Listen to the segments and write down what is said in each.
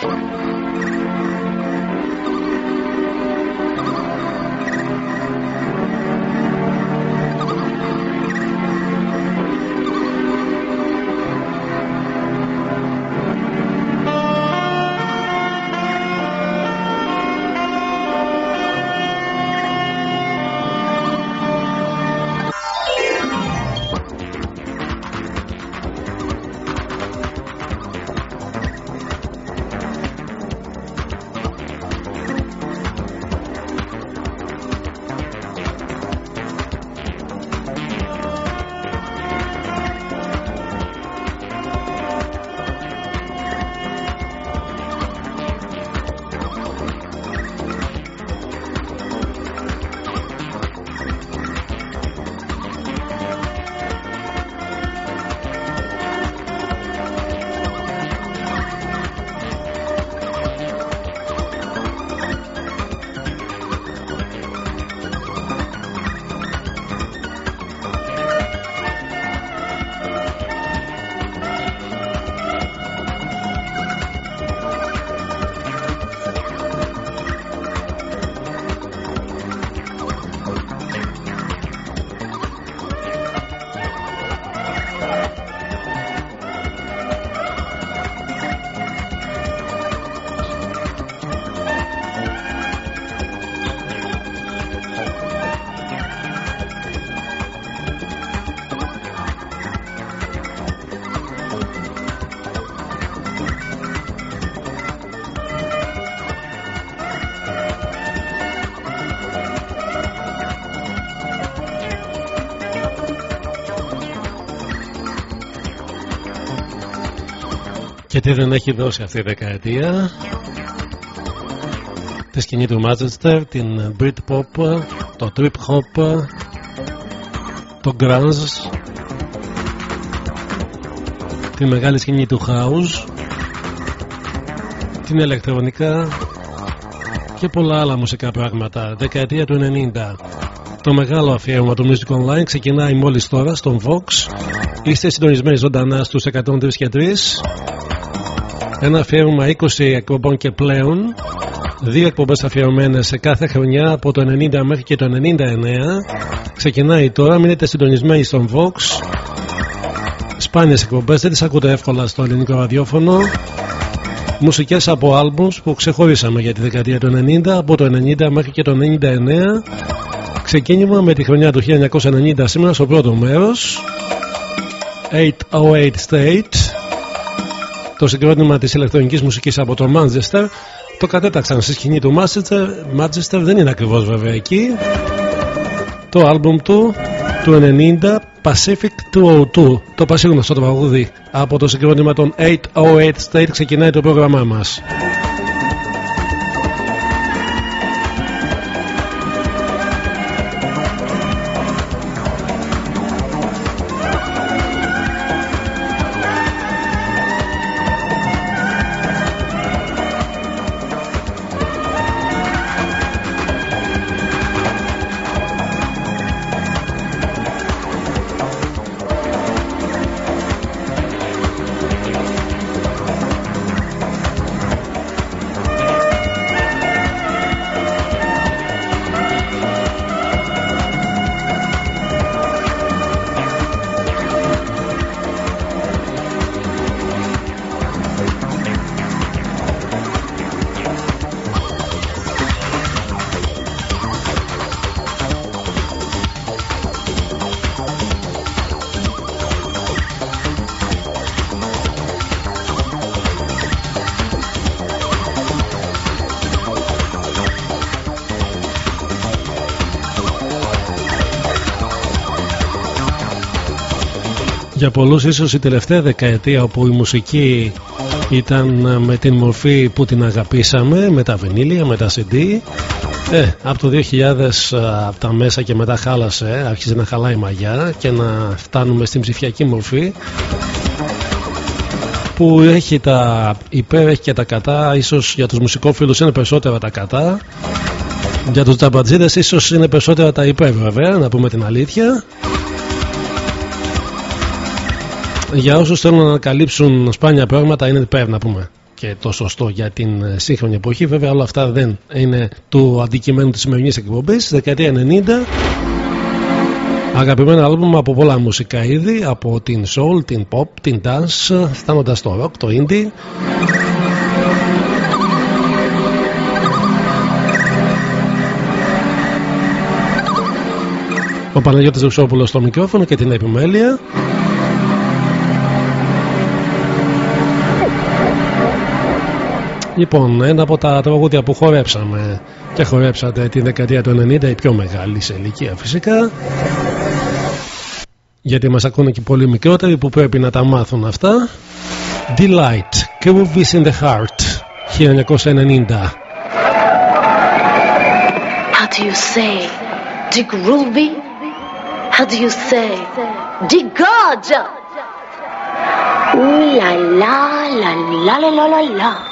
Thank you. Τι δεν έχει δώσει αυτή η δεκαετία. Τη σκηνή του Manchester, την Britpop, το Trip Hop Το Grunge Τη μεγάλη σκηνή του House Την ηλεκτρονικά και πολλά άλλα μουσικά πράγματα. Δεκαετία του 90 Το μεγάλο αφιέρωμα του Music Online ξεκινάει μόλις τώρα στον Vox. Είστε συντονισμένοι ζωντανά στους 103 και 3 ένα αφιέρωμα 20 εκπομπών και πλέον. Δύο εκπομπές αφιερωμένες σε κάθε χρονιά από το 90 μέχρι και το 99. Ξεκινάει τώρα, μείνετε συντονισμένοι στον Vox. Σπάνιες εκπομπές, δεν τις ακούτε εύκολα στο ελληνικό ραδιόφωνο. Μουσικές από άλμπουμς που ξεχωρίσαμε για τη δεκαετία του 90, από το 90 μέχρι και το 99. Ξεκίνημα με τη χρονιά του 1990 σήμερα στο πρώτο μέρος. 808 State το συγκρότημα της ηλεκτρονικής μουσικής από το Manchester. Το κατέταξαν στη σκηνή του Manchester. Manchester δεν είναι ακριβώς βέβαια εκεί. Το άλμπουμ του του 90 Pacific 202 το πασίγνωστο το παγούδι από το συγκρότημα των 808 State ξεκινάει το πρόγραμμά μας για πολλούς ίσως η τελευταία δεκαετία όπου η μουσική ήταν ε, με την μορφή που την αγαπήσαμε με τα βινίλια, με τα CD ε, από το 2000 ε, από τα μέσα και μετά χάλασε άρχισε να χαλάει η μαγιά και να φτάνουμε στην ψηφιακή μορφή που έχει τα υπέρ έχει και τα κατά. Ίσως για τους μουσικόφιλους είναι περισσότερα τα κατά. Για τους τζαμπατζίδες ίσως είναι περισσότερα τα υπέρ βέβαια να πούμε την αλήθεια για όσους θέλουν να ανακαλύψουν σπάνια πράγματα είναι υπέρ να πούμε. και το σωστό για την σύγχρονη εποχή. Βέβαια, όλα αυτά δεν είναι του αντικειμένου της σημερινής εκπομπής. Στη δεκαετία 90, αγαπημένα άλμπουμ από πολλά μουσικά είδη, από την soul, την pop, την dance, φτάνοντας στο rock, το indie. Ο Παναγιώτης Ρουσόπουλος στο μικρόφωνο και την επιμέλεια. Λοιπόν, ένα από τα τραγούδια που χορέψαμε και χορέψατε τη δεκαετία του 90, η πιο μεγάλη σε ηλικία φυσικά. Γιατί μας ακούνε και πολύ μικρότεροι που πρέπει να τα μάθουν αυτά. Delight, Groovies in the Heart, 1990. How do you say? De groovy? How do you say? De gorgeous? Ooh la la la la la la la la.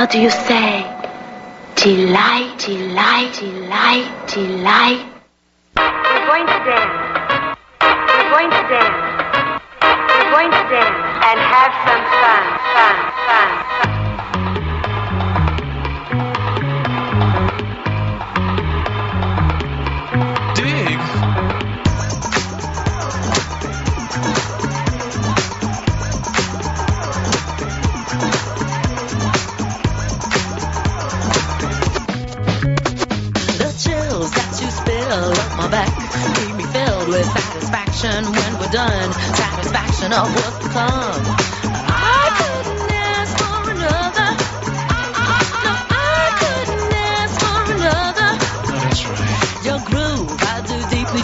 How do you say? Delight, delight, delight, delight. We're going to dance. We're going to dance. We're going to dance and have some fun, fun, fun, fun. back. Leave me filled with satisfaction when we're done. Satisfaction of what's to come.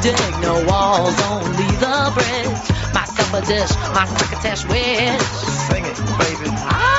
dig no walls, only the bridge. My supper dish, my crocketesh wish. Sing it, baby.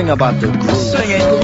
Sing about the groove. Sing it.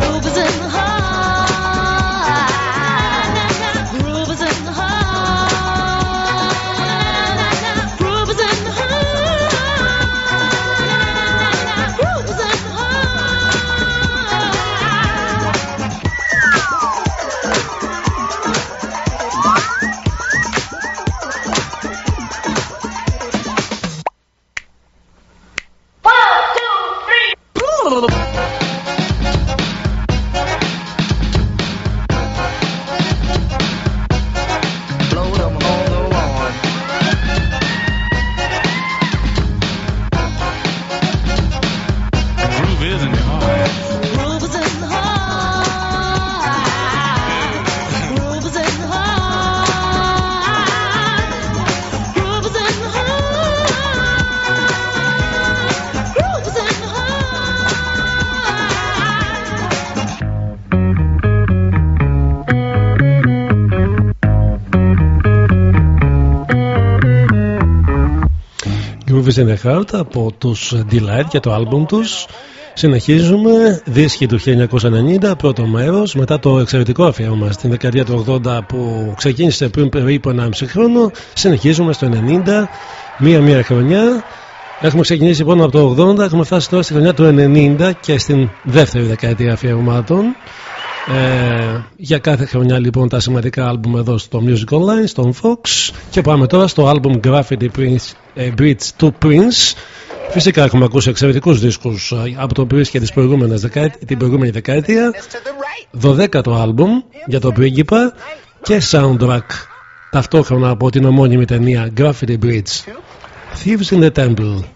Grooves in the Heart από τους Delight και το άλμπουμ τους. Συνεχίζουμε, δίσκη του 1990, πρώτο μέρος, μετά το εξαιρετικό αφιέρωμα στην δεκαετία του 80 που ξεκίνησε πριν περίπου 1,5 χρόνο, συνεχίζουμε στο 90, μία-μία χρονιά. Έχουμε ξεκινήσει πάνω από το 80, έχουμε φτάσει τώρα στη χρονιά του 90 και στην δεύτερη δεκαετία αφιερωμάτων. Ε, για κάθε χρονιά λοιπόν τα σημαντικά άλμπουμ εδώ στο Music Online, στον Fox. Και πάμε τώρα στο άλμπουμ Graffiti Prince, ε, Bridge to Prince. Φυσικά έχουμε ακούσει εξαιρετικούς δίσκους ε, από το Prince και τις προηγούμενες δεκαετ... την προηγούμενη δεκαετία. 12ο άλμπουμ για τον πρίγκιπα και soundtrack ταυτόχρονα από την ομώνυμη ταινία Graffiti Bridge. Thieves in the Temple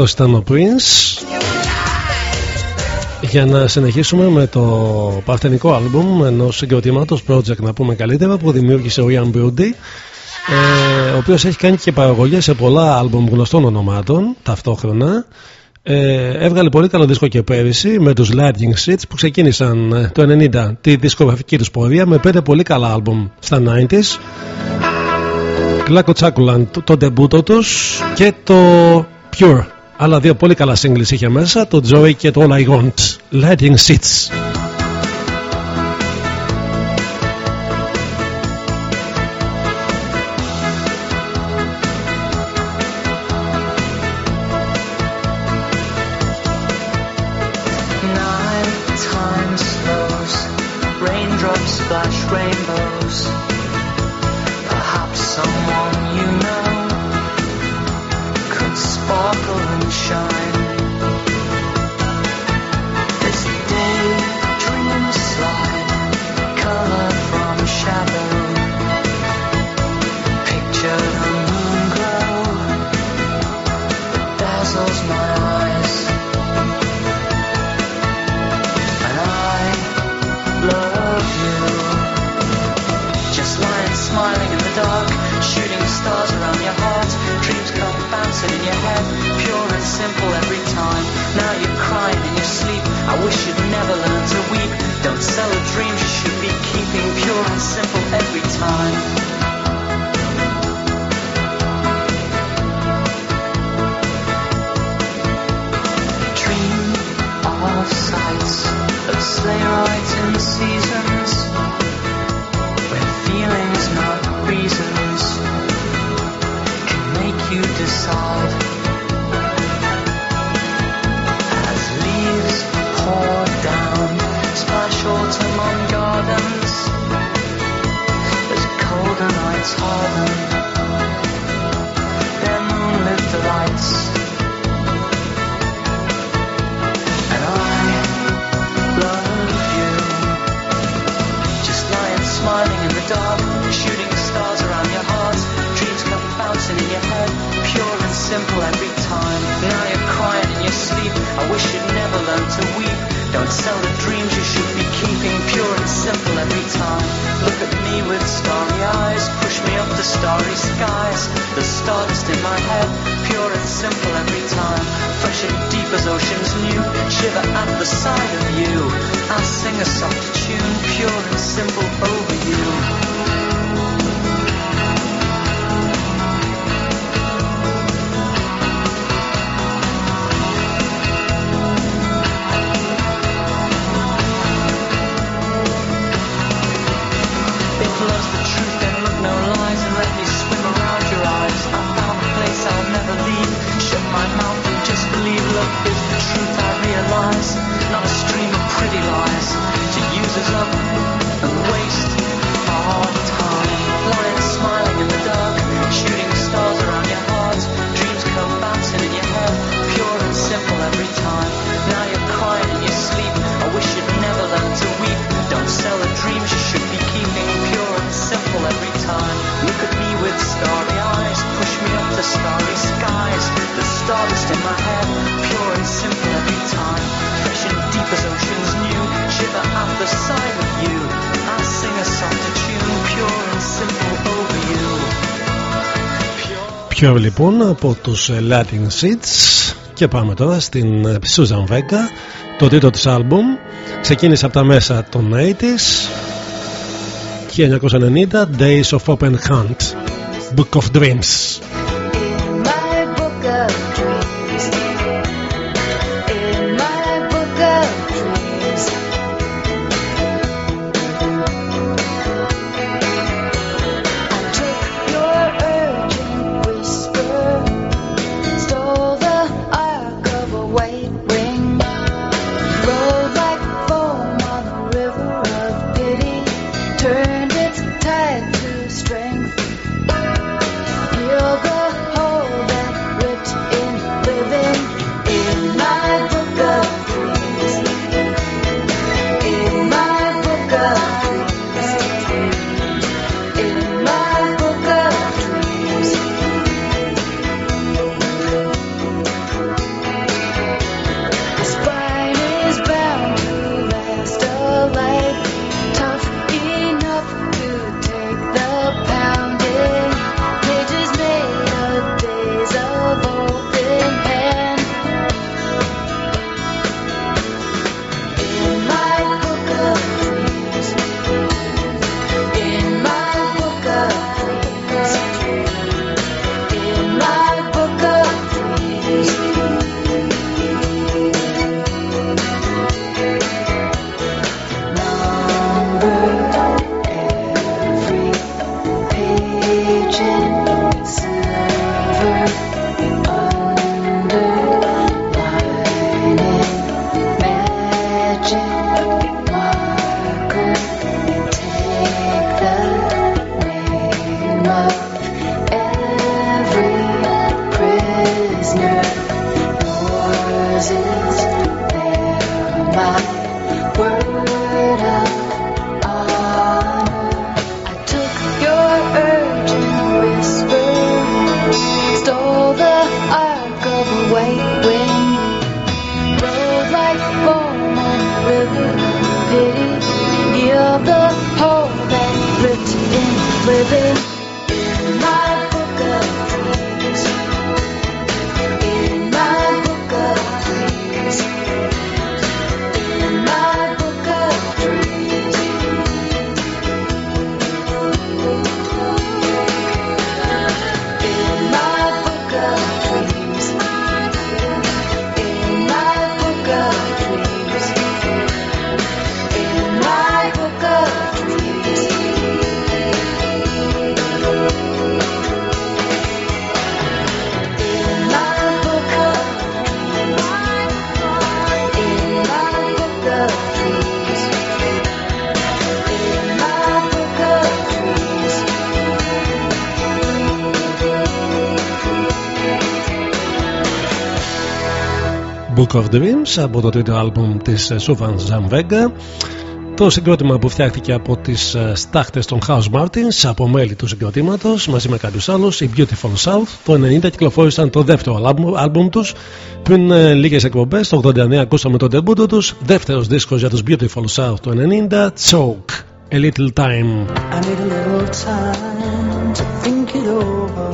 Αυτός ήταν ο Prince. Για να συνεχίσουμε με το παρθενικό άλμπουμ ενός συγκροτήματος project να πούμε καλύτερα που δημιούργησε ο Ian Brody ε, ο οποίος έχει κάνει και παραγωγές σε πολλά άλμπουμ γνωστών ονομάτων ταυτόχρονα. Ε, έβγαλε πολύ καλό δίσκο και πέρυσι με τους Lightning Seeds που ξεκίνησαν ε, το 90 τη δισκογραφική τους πορεία με πέντε πολύ καλά άλμπουμ στα 90s Κλάκο Τσάκουλαν το, το ντεμπούτο τους και το Pure Άλλα δύο πολύ καλά σύγκρισηχε μέσα, το Τζόι και το Όλα Ιγόντ, Λέντινγκ colored soda dreams you should be keeping pure and simple every time. Look at me with starry eyes, push me up the starry skies. The stardust in my head, pure and simple every time. Fresh and deep as oceans new, shiver at the sight of you. I sing a soft tune, pure and simple over you. She uses up. Stardust in λοιπόν από τους ε, Latin Seeds και πάμε τώρα στην ε, Susan Vega το τίτλο της άλμπουμ. Ξεκίνησε από τα μέσα των 80s 1990 Days of Open Hunt Book of Dreams. Of Dreams από το τρίτο άλμπουμ της Σούφαν Ζαμβέγκα το συγκρότημα που φτιάχτηκε από τις ε, στάχτες των House Martins από μέλη του συγκροτήματος μαζί με κάποιους άλλους η Beautiful South το 90 κυκλοφόρησαν το δεύτερο άλμπουμ, άλμπουμ τους πριν ε, λίγες εκπομπές το 89 ακούσαμε τον τεμπούτο τους δεύτερος δίσκος για τους Beautiful South το 90 Choke A Little Time I need a little time to think it over.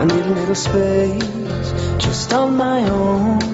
I need a little space just on my own.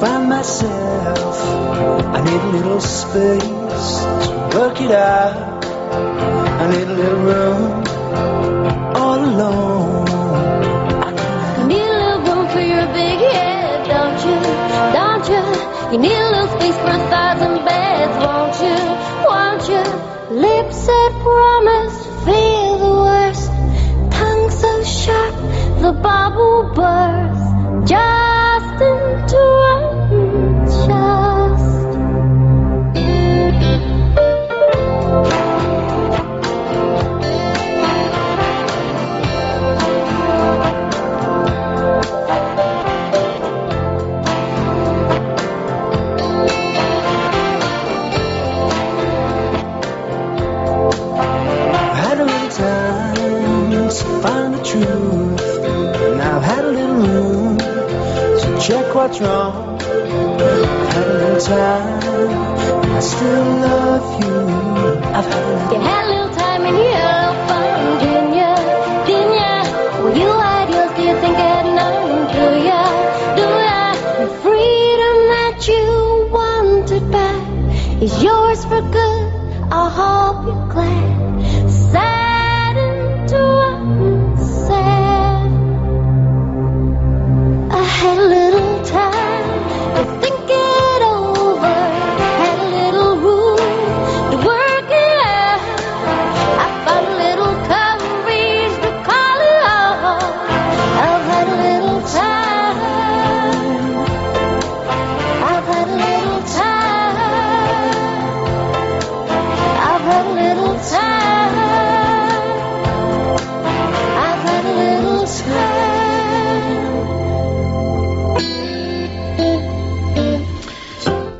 find myself. I need a little space to work it out. I need a little room all alone. You need a little room for your big head, don't you? Don't you? You need a little space for a thousand beds, won't you? Won't you? Lips that promise, feel the worst. Tongue so sharp, the bubble bursts. Just check what's wrong. I've had time, I still love you. I've had a little time and? Didn't ya? Well, you do you think ya? Do ya? The freedom that you wanted back is yours for good.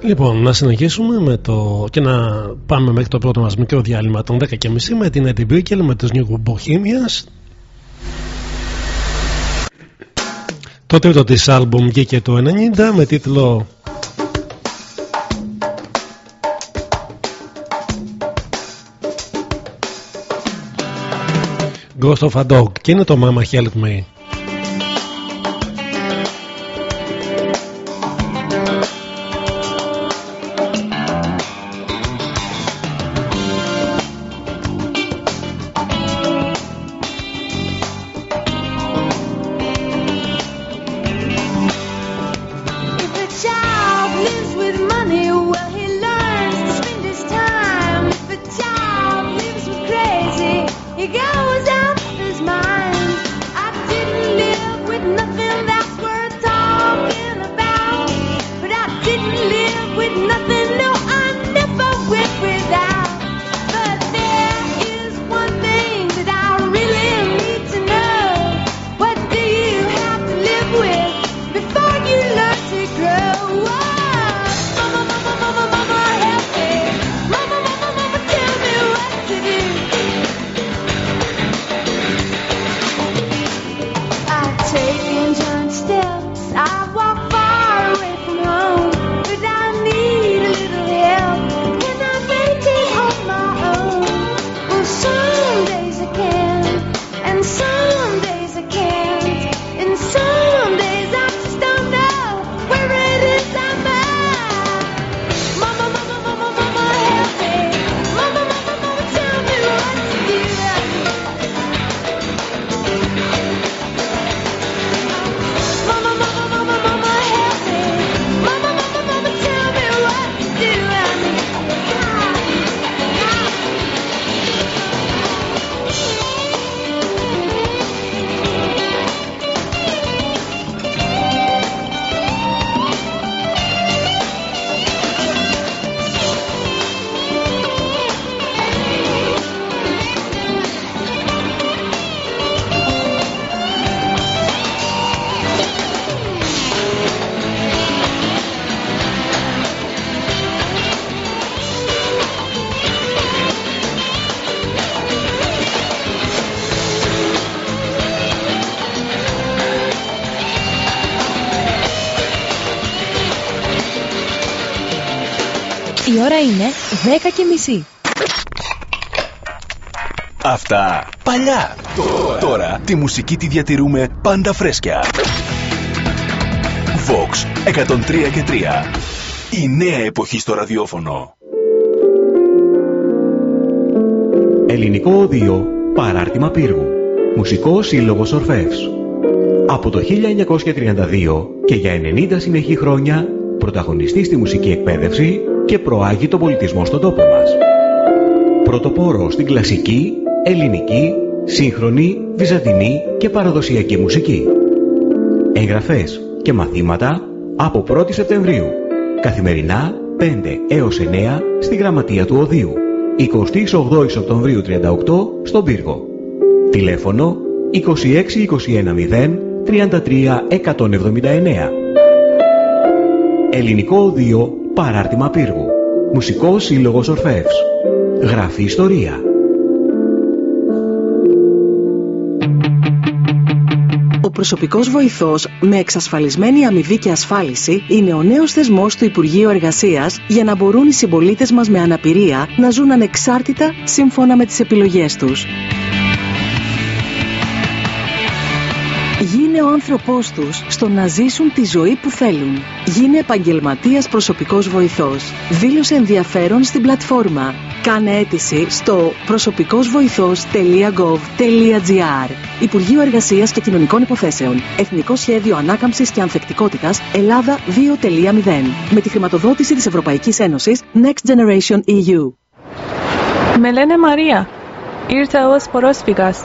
Λοιπόν, να συνεχίσουμε με το... και να πάμε μέχρι το πρώτο μας μικρό διάλειμμα των 10.30 με την Eddie Brickell με τους New Bohemians. Το τρίτο της άλμπουμ βγήκε το 90 με τίτλο Ghost of a Dog και είναι το Mama Help Me. 10 και μισή. Αυτά παλιά. Τώρα, τώρα τη μουσική τη διατηρούμε πάντα φρέσκια. Vox 103 και 3. Η νέα εποχή στο ραδιόφωνο. Ελληνικό Οδείο Παράρτημα Πύργου Μουσικό Σύλλογο Ορφεύς Από το 1932 και για 90 συνεχή χρόνια πρωταγωνιστή στη μουσική εκπαίδευση και προάγει τον πολιτισμό στον τόπο μας. Πρωτοπόρο στην κλασική, ελληνική, σύγχρονη, βυζαντινή και παραδοσιακή μουσική. Εγγραφές και μαθήματα από 1η Σεπτεμβρίου. Καθημερινά 5 έως 9 στη Γραμματεία του Οδείου. 28 Οκτωβρίου 38 στον Πύργο. Τηλέφωνο 26210 33 179. Ελληνικό Οδείο Παράρτημα Πύργου. Μουσικός Σύλλογος Ορφεύς. Γραφή Ιστορία. Ο προσωπικός βοηθός με εξασφαλισμένη αμοιβή και ασφάλιση είναι ο νέος θεσμός του Υπουργείου Εργασίας για να μπορούν οι συμπολίτες μας με αναπηρία να ζουν ανεξάρτητα σύμφωνα με τις επιλογές τους. Ο άνθρωπός τους στο να ζήσουν τη ζωή που θέλουν. Γίνε επαγγελματίας προσωπικός βοηθός. Δήλωσε ενδιαφέρον στην πλατφόρμα. Κάνε αίτηση στο προσωπικόσβοηθός.gov.gr Υπουργείο Εργασίας και Κοινωνικών Υποθέσεων. Εθνικό Σχέδιο Ανάκαμψης και Ανθεκτικότητας Ελλάδα 2.0. Με τη χρηματοδότηση της Ευρωπαϊκής Ένωσης Next Generation E EU. Με λένε Μαρία. Ήρθα ως πρόσφυγας.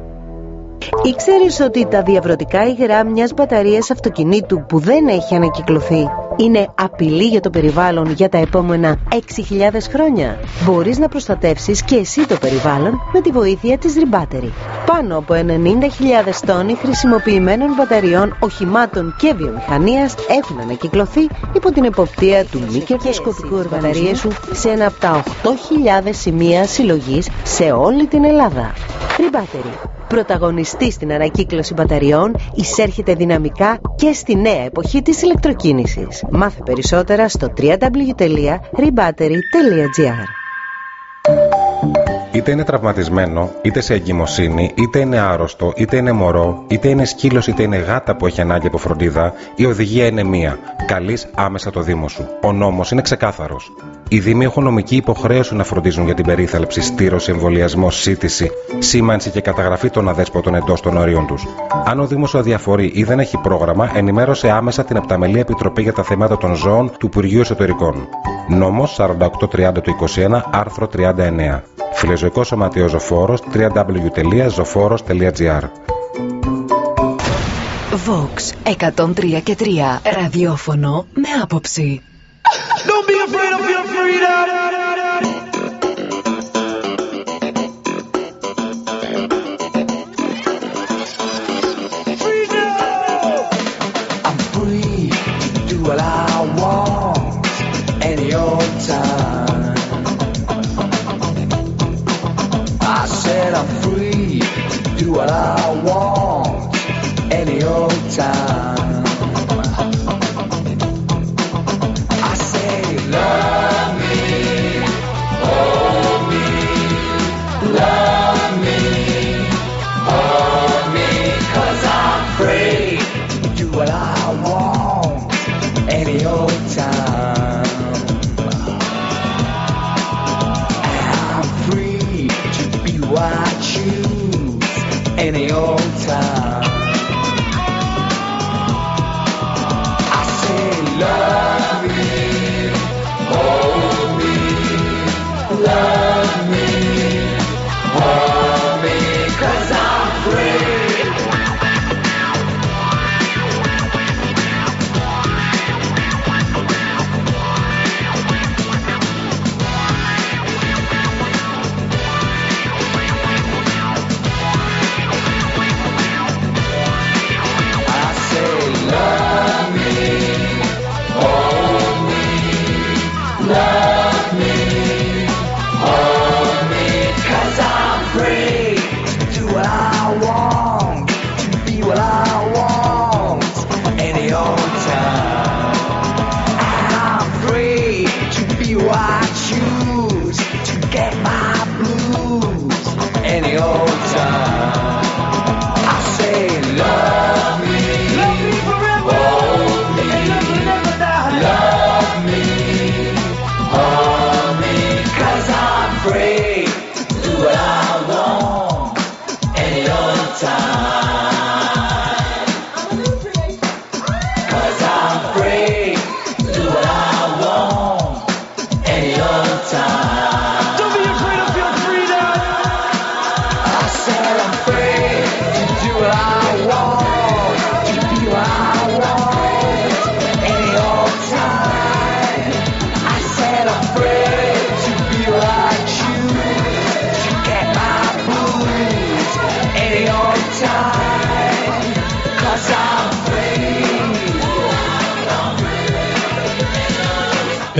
Ήξερες ότι τα διαβρωτικά υγρά μιας μπαταρίας αυτοκινήτου που δεν έχει ανακυκλωθεί είναι απειλή για το περιβάλλον για τα επόμενα 6.000 χρόνια; Μπορείς να προστατεύσεις και εσύ το περιβάλλον με τη βοήθεια της Rebattery. Πάνω από 90.000 τόνοι χρησιμοποιημένων μπαταριών, οχημάτων και βιομηχανίας έχουν ανακυκλωθεί υπό την εποπτεία του μη κερδοσκοπικού οργανισμού σου σε ένα από τα 8.000 σημεία συλλογής σε όλη την Ελλάδα. Rebattery. Πρωταγωνιστή στην ανακύκλωση μπαταριών, εισέρχεται δυναμικά και στη νέα εποχή της ηλεκτροκίνησης. Μάθε περισσότερα στο www.rebattery.gr Είτε είναι τραυματισμένο, είτε σε εγκυμοσύνη, είτε είναι άρρωστο, είτε είναι μωρό, είτε είναι σκύλος, είτε είναι γάτα που έχει ανάγκη από φροντίδα, η οδηγία είναι μία. Καλείς άμεσα το Δήμο σου. Ο νόμος είναι ξεκάθαρος. Οι Δήμοι έχουν νομική υποχρέωση να φροντίζουν για την περίθαλψη, στήρωση, εμβολιασμό, σύντηση, σήμανση και καταγραφή των αδέσποτων εντός των ορίων τους. Αν ο Δήμος σου αδιαφορεί ή δεν έχει πρόγραμμα, ενημέρωσε άμεσα την Επταμελή Επιτροπή για τα Θέματα των Ζώων του Υπουργείου Εσωτερικών. Νόμος 4830 του 21, άρθρο 39. Φιλεζωικό Σωματείος Ζωφόρος www.zoforos.gr Vox 103 και 3 ραδιόφωνο με άποψη. Don't be afraid of it up.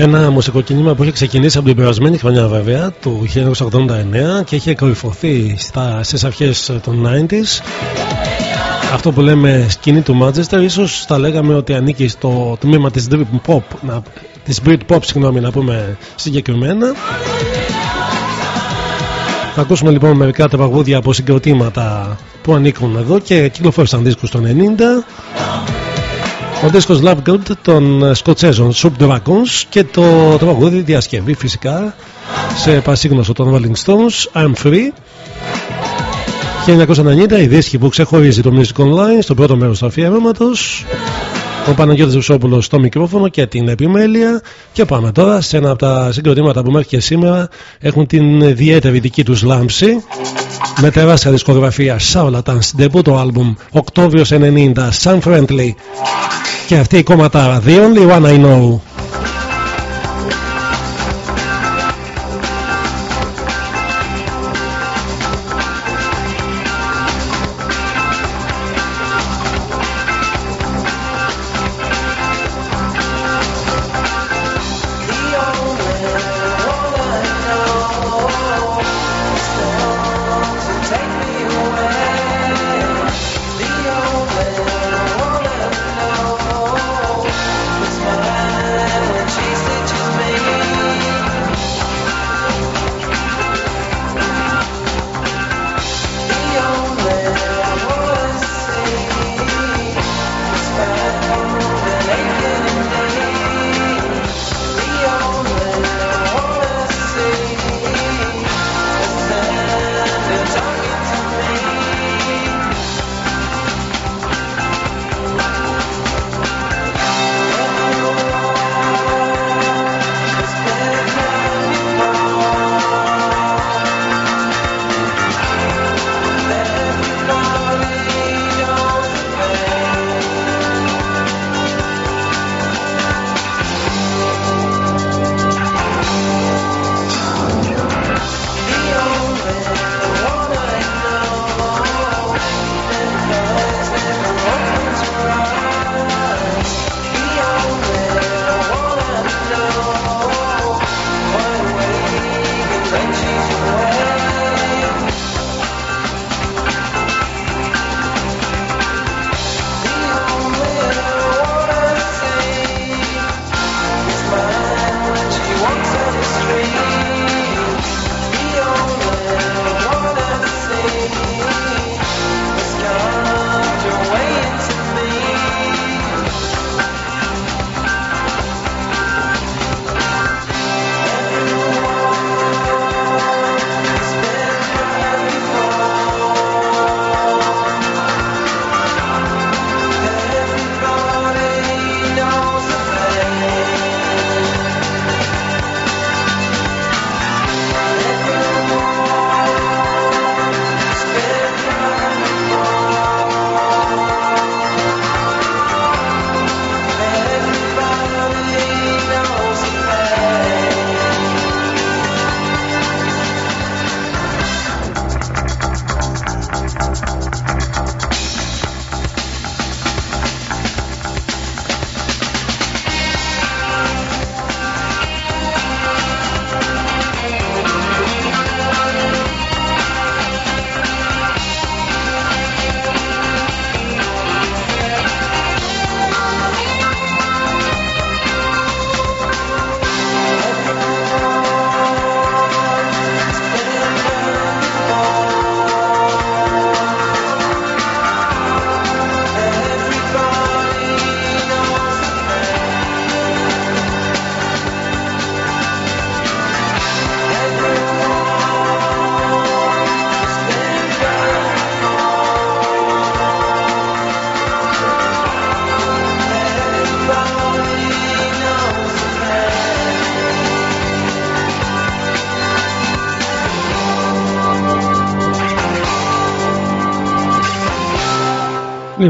Ένα μουσικό κίνημα που έχει ξεκινήσει από την περασμένη χρονιά βέβαια, του 1989 και έχει κορυφωθεί στα, στις αρχές των 90s. Αυτό που λέμε σκηνή του Manchester ίσως θα λέγαμε ότι ανήκει στο τμήμα της Brit Pop, να, της Brit Pop συγγνώμη να πούμε συγκεκριμένα. Θα ακούσουμε λοιπόν μερικά τα παγούδια από συγκροτήματα που ανήκουν εδώ και κυκλοφόρησαν δίσκους το 90. Ο δίσκος Love Good των Σκοτσέζων Sub Dragons και το, το παγούδι διασκευή φυσικά σε πασίγνωστο των Rolling Stones I'm Free. 1990 η δίσκη που ξεχωρίζει το Music Online στο πρώτο μέρος του αφιέρωματος ο Παναγιώτης Βουσόπουλος στο μικρόφωνο και την επιμέλεια. Και πάμε τώρα σε ένα από τα συγκροτήματα που μέχρι και σήμερα έχουν την ιδιαίτερη δική τους λάμψη. Με τεράστια δισκογραφία Charlatans debut το άλμπουμ Οκτώβριος 90 Sun Friendly. Και αυτή η κομματάρα The Only One I Know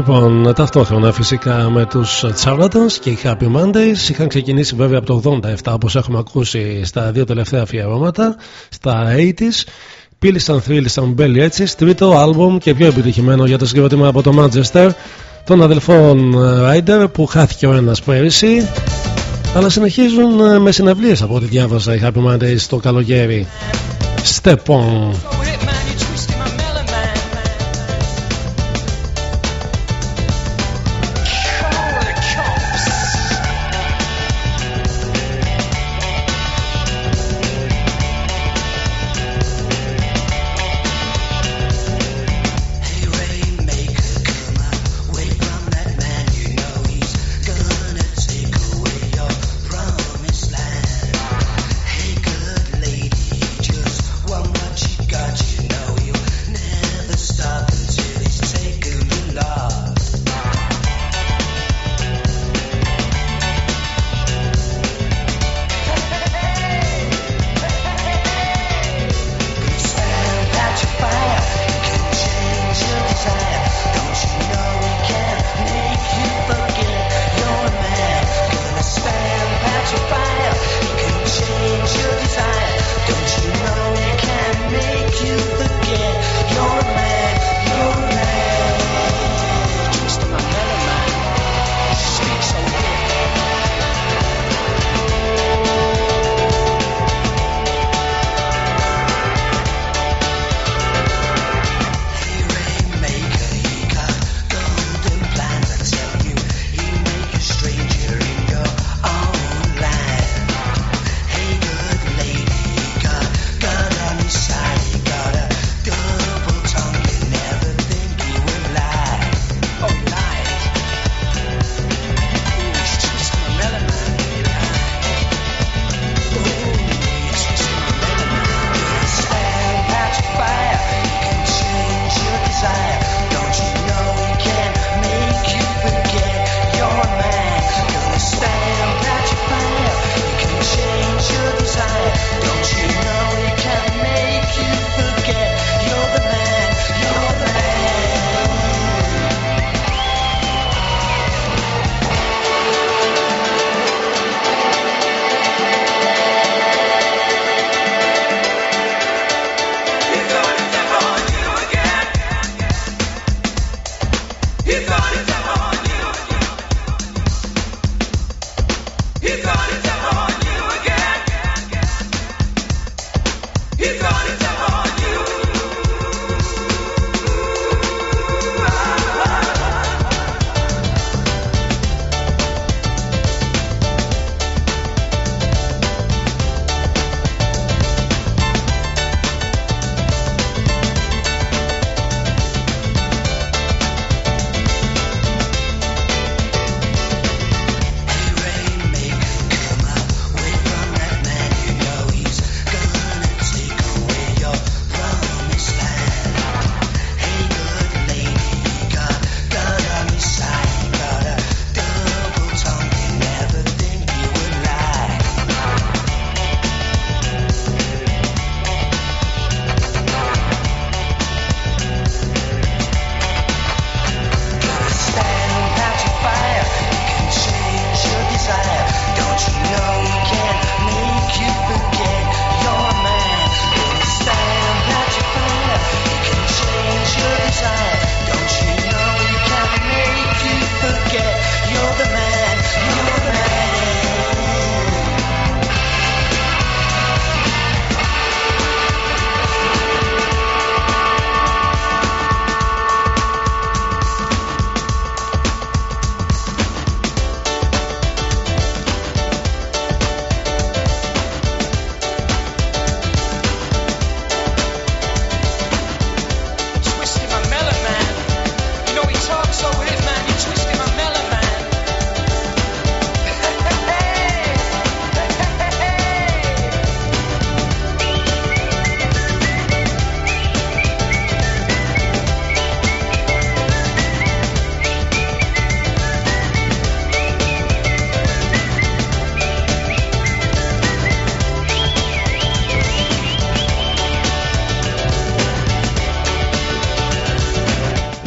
Λοιπόν, ταυτόχρονα φυσικά με τους Charlatans και οι Happy Mondays είχαν ξεκινήσει βέβαια από το 87 όπως έχουμε ακούσει στα δύο τελευταία αφιερώματα, στα 80s. Πήλησαν, θρύλησαν μπέλι έτσι, τρίτο άλμπουμ και πιο επιτυχημένο για το συγκρότημα από το Manchester των αδελφών Ryder που χάθηκε ο ένας πέρυσι αλλά συνεχίζουν ε, με συναυλίες από ό,τι διάβασα οι Happy Mondays το καλοκαίρι. Step on.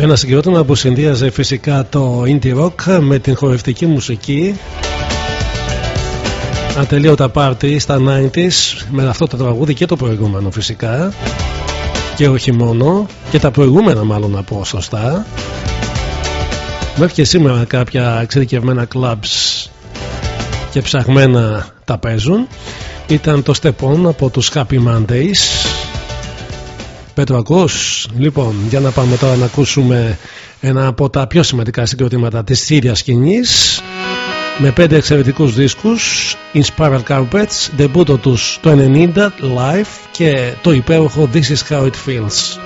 Ένα συγκρότημα που συνδύαζε φυσικά το indie rock με την χορευτική μουσική. Ατελείωτα πάρτι στα 90s με αυτό το τραγούδι και το προηγούμενο φυσικά. Και όχι μόνο, και τα προηγούμενα μάλλον να πω σωστά. Μέχρι και σήμερα κάποια εξειδικευμένα clubs και ψαγμένα τα παίζουν. Ήταν το Step On από τους Happy Mondays. Πέτρο ακούς; Λοιπόν, για να πάμε τώρα να ακούσουμε ένα από τα πιο σημαντικά συγκροτήματα της ίδιας σκηνής με πέντε εξαιρετικούς δίσκους Inspiral Carpets, debut τους το 90 live και το υπέροχο This is how it feels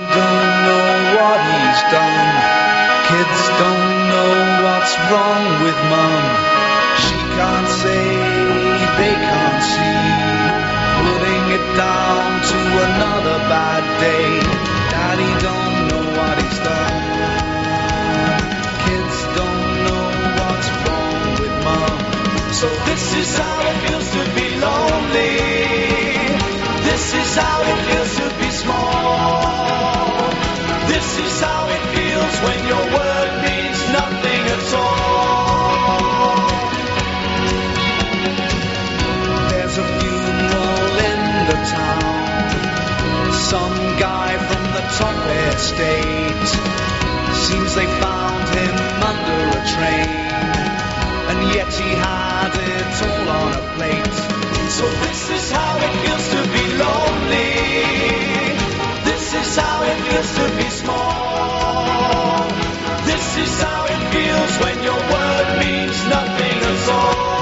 when your word means nothing at all. There's a funeral in the town. Some guy from the top estate. Seems they found him under a train. And yet he had it all on a plate. So this is how it feels to be lonely. This is how it feels to be small. This is how it feels when your word means nothing at all.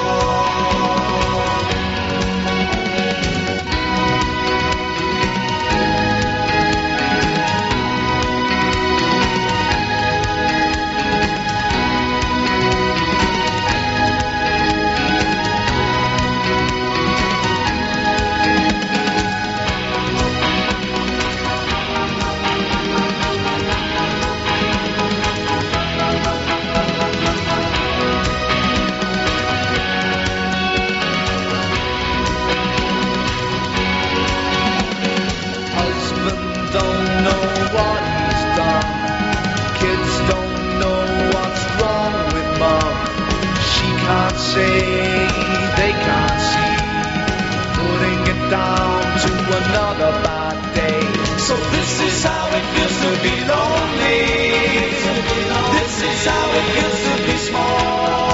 Down to another bad day. So this is how it feels to be lonely. This is how it feels to be small.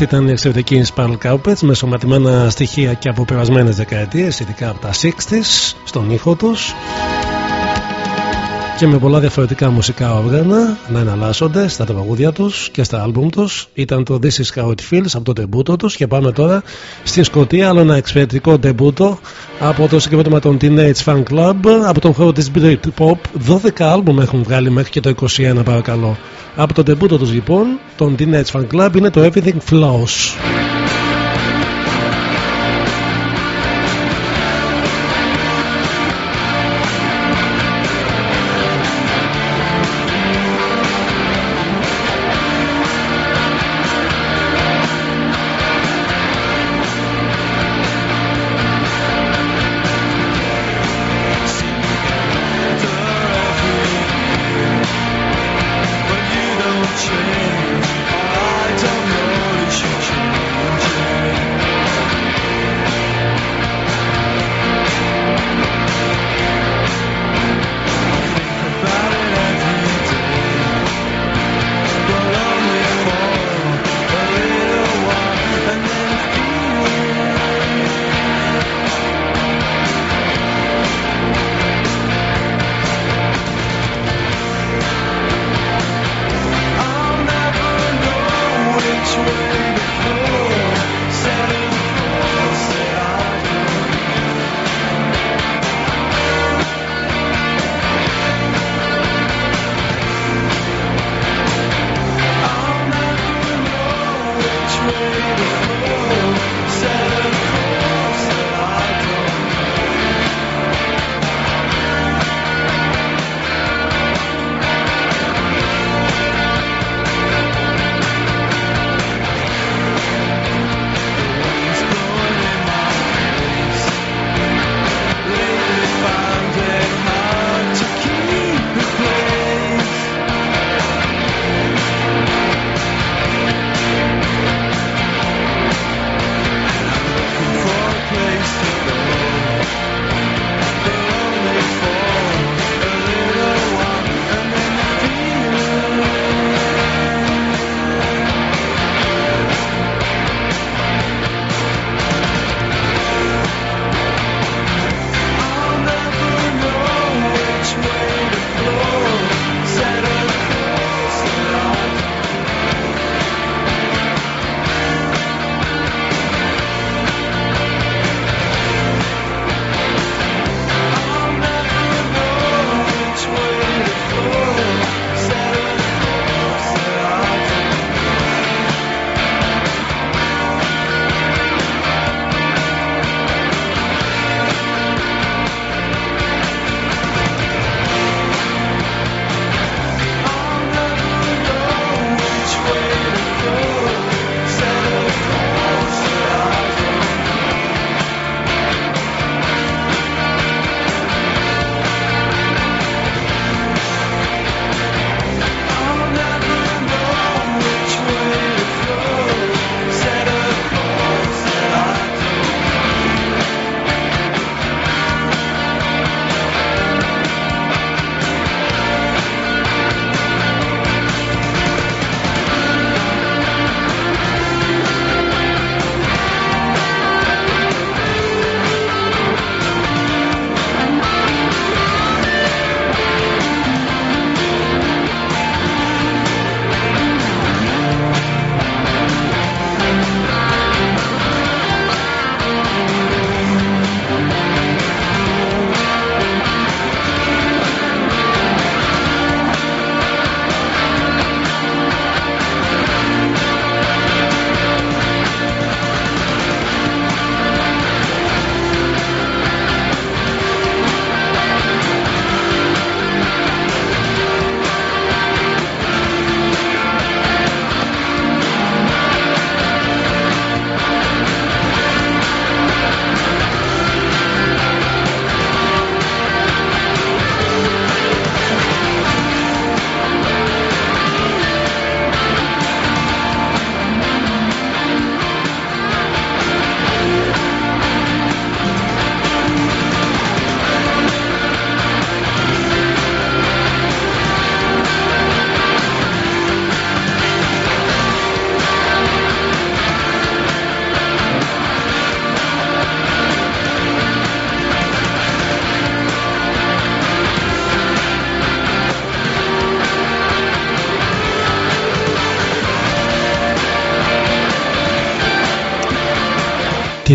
Αυτή ήταν η εξαιρετική Spiral Carpets με σωματημένα στοιχεία και από περασμένε δεκαετίες, ειδικά από τα 60s, στον ήχο τους. Και με πολλά διαφορετικά μουσικά όργανα να εναλλάσσονται στα τραγούδια τους και στα άλμπουμ τους. Ήταν το This is how it feels από το τεμπούτο τους. Και πάμε τώρα στην Σκωτία, άλλο ένα εξαιρετικό τεμπούτο από το συγκρότημα των Teenage Fan Club, από τον χώρο της Britpop. 12 άλμπουμ έχουν βγάλει μέχρι και το 21, παρακαλώ. Από το τεμπούτο τους λοιπόν, των Teenage Fan Club, είναι το Everything Flows.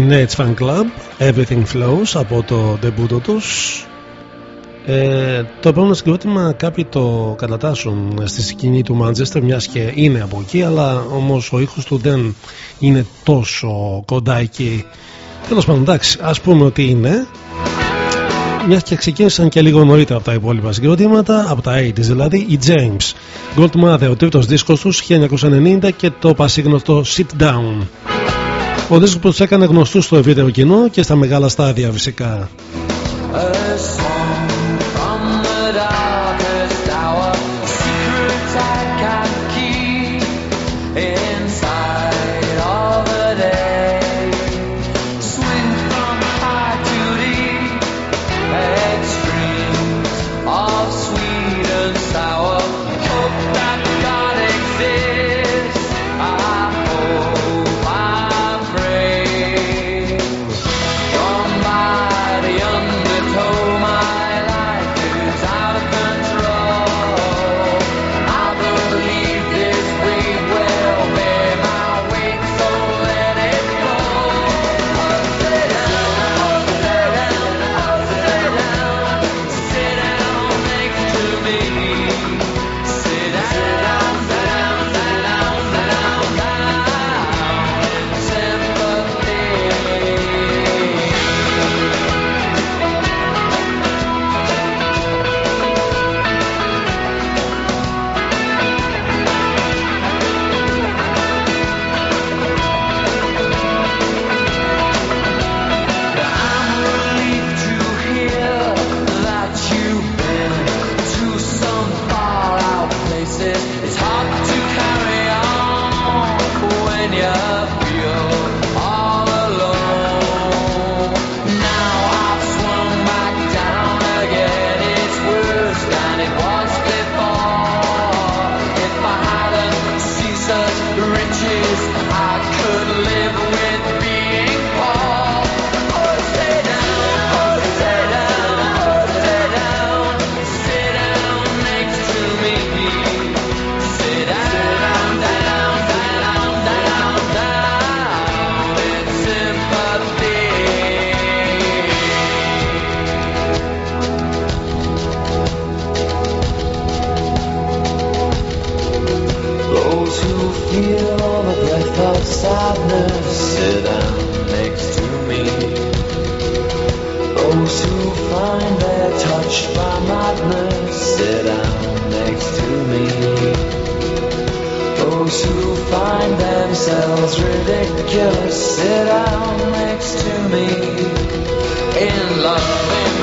Teenage Fan Club Everything Flows από το debut τους ε, το επόμενο συγκρότημα κάποιοι το κατατάσσουν στη σκηνή του Manchester μιας και είναι από εκεί αλλά όμως ο ήχος του δεν είναι τόσο κοντά εκεί τέλος πάντων εντάξει ας πούμε ότι είναι μιας και ξεκίνησαν και λίγο νωρίτερα από τα υπόλοιπα συγκροτήματα, από τα 80s δηλαδή, η James. Gold Mother, ο τρίτος δίσκος τους 1990 και το πασίγνωστο Sit Down. Ο δίσκος που τους έκανε γνωστούς στο ευρύτερο κοινό και στα μεγάλα στάδια φυσικά. Those who find they're touched by madness sit down next to me. Those who find themselves ridiculous sit down next to me. In love,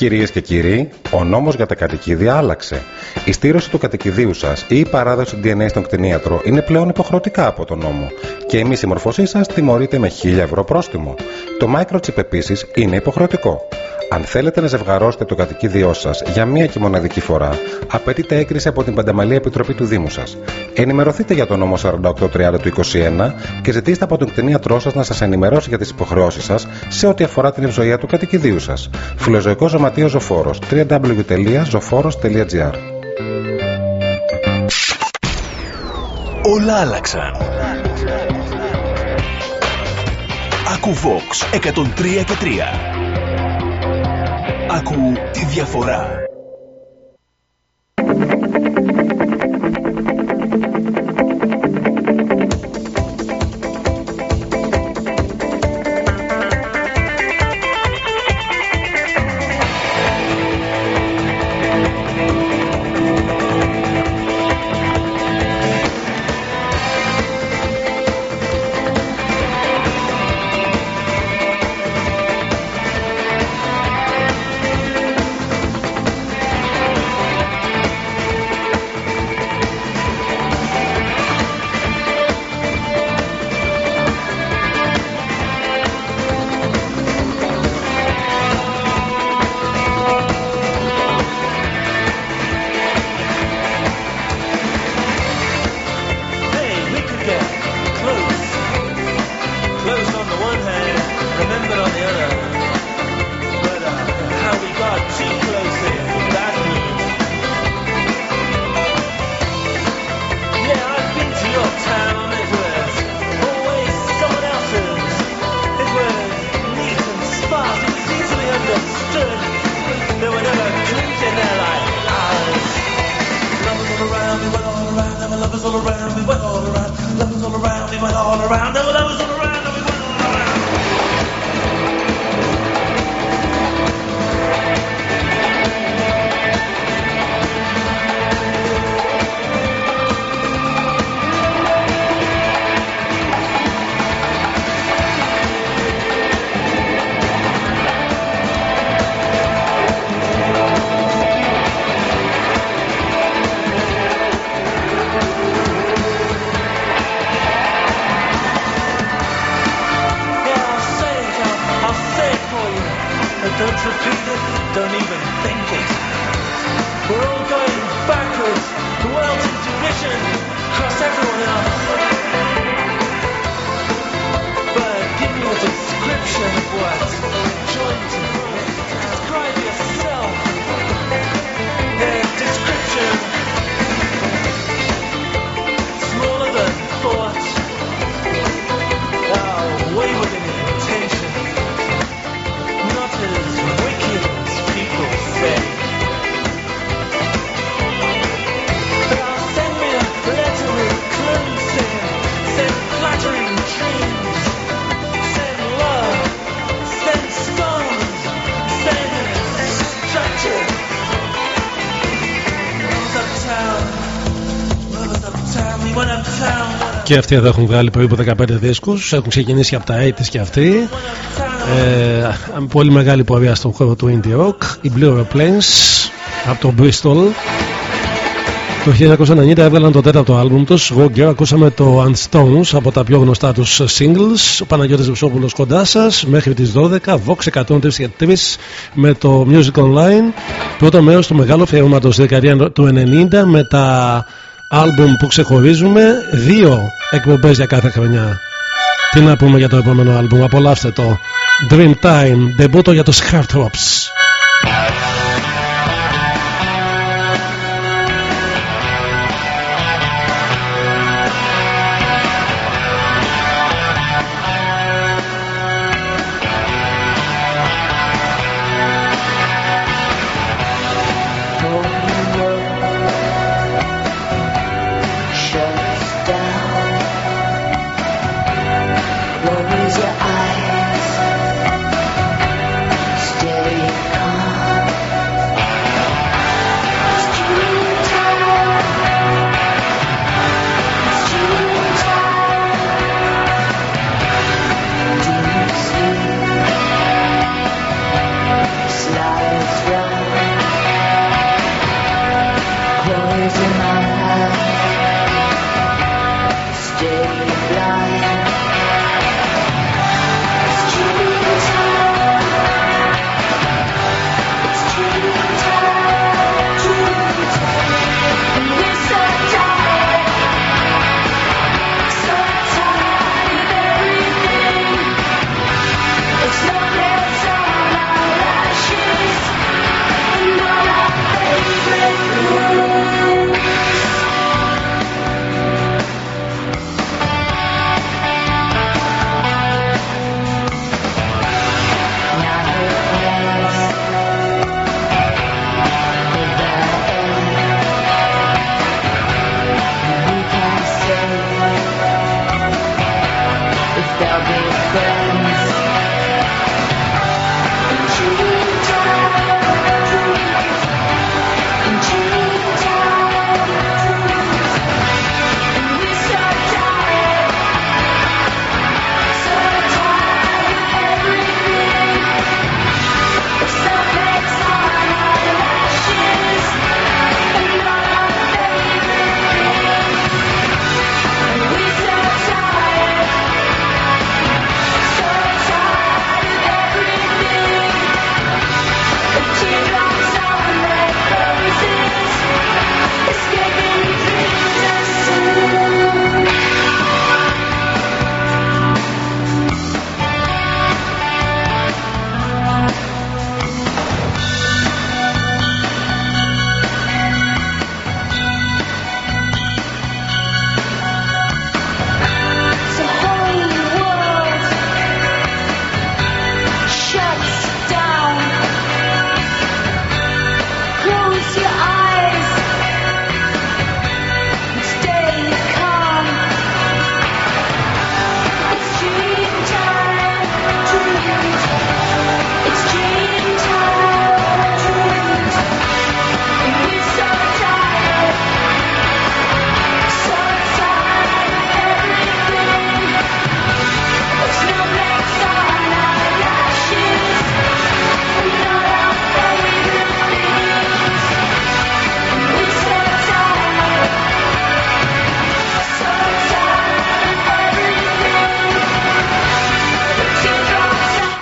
Κυρίες και κύριοι, ο νόμος για τα κατοικίδια άλλαξε. Η στήρωση του κατοικιδίου σας ή η παράδοση DNA στον κτηνίατρο είναι πλέον υποχρεωτικά από τον νόμο. Και η μη συμμορφωσή σας τιμωρείται με 1000 ευρώ πρόστιμο. Το microchip επίσης είναι υποχρεωτικό. Αν θέλετε να ζευγαρώσετε το κατοικίδιό σας για μία και μοναδική φορά, απαιτείται έγκριση από την Πανταμαλή Επιτροπή του Δήμου σας. Ενημερωθείτε για τον νόμο 4830 του 21 και ζητήστε από τον κτηνίατρό σας να σας ενημερώσει για τις υποχρεώσεις σας σε ό,τι αφορά την ευζοία του κατοικιδίου σας. Φιλοζωικό Ζωματείο Ζωφόρος www.zoforos.gr Όλα άλλαξαν. Ακού Vox 103 και 3. Ακού τη διαφορά. Και αυτοί εδώ έχουν βγάλει περίπου 15 δίσκους. Έχουν ξεκινήσει από τα 80's και αυτοί. Ε, Πολύ μεγάλη πορεία στον χώρο του indie rock. Οι Blue Aeroplanes από το Bristol. Το 1990 έβγαλαν το τέταρτο άλμπουμ τους. Roger, ακούσαμε το Unstones από τα πιο γνωστά τους singles. Ο Παναγιώτης Βουσόπουλος κοντά σας μέχρι τις 12 Vox 103 και 3 με το Music Online. Πρώτο μέρος του μεγάλου αφιερώματος στη δεκαετία του 90 με τα άλμπουμ που ξεχωρίζουμε. Δύο εκπομπές για κάθε χρονιά. Τι να πούμε για το επόμενο άλμπουμ απολαύστε το. Dreamtime ντεμπούτο για τους Heartthrobs Shuts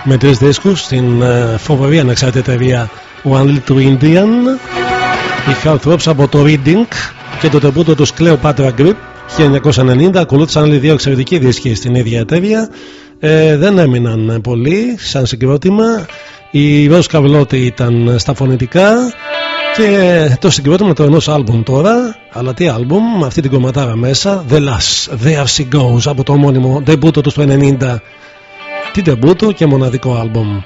με τρεις δίσκους στην ε, φοβερή ανεξάρτητη εταιρεία One Little Indian οι Heartthrobs από το Reading και το τεμπούτο τους Cleopatra Grip 1990 ακολούθησαν άλλοι δύο εξαιρετικοί δίσκοι στην ίδια εταιρεία. Ε, δεν έμειναν πολύ σαν συγκρότημα. Η Ροζ Καβλώτη ήταν στα φωνητικά και το συγκρότημα το ενός άλμπουμ τώρα αλλά τι άλμπουμ με αυτή την κομματάρα μέσα The Last There She Goes από το μόνιμο ντεμπούτο τους στο 90 τι ντεμπούτο και μοναδικό άλμπουμ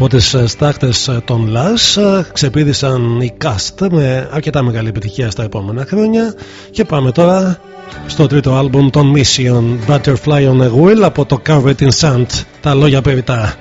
από τις ε, στάχτες ε, των Λας ε, ξεπίδησαν οι Cast με αρκετά μεγάλη επιτυχία στα επόμενα χρόνια. Και πάμε τώρα στο τρίτο άλμπουμ των Mission Butterfly on a Wheel από το Covered in Sand. Τα λόγια περιτά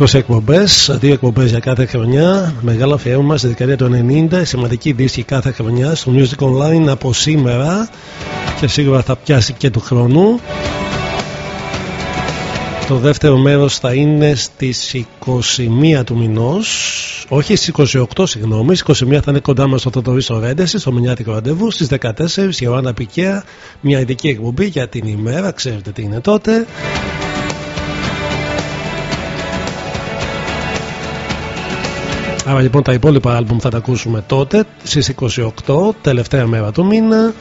20 εκπομπές, δύο εκπομπές για κάθε χρονιά. Μεγάλο αφιέρωμα στη δεκαετία του 90. Σημαντική δίσκη κάθε χρονιά στο Music Online από σήμερα και σίγουρα θα πιάσει και του χρόνου. Το δεύτερο μέρος θα είναι στις 21 του μηνός. όχι στις 28 συγγνώμη στις 21 θα είναι κοντά μας στο Θοδωρής Ορέντεσης στο Μηνιάτικο Ραντεβού Στις 14 η Ιωάννα Πικαία, μια ειδική εκπομπή για την ημέρα ξέρετε τι είναι τότε Άρα λοιπόν τα υπόλοιπα άλμπουμ θα τα ακούσουμε τότε στις 28, τελευταία μέρα του μήνα.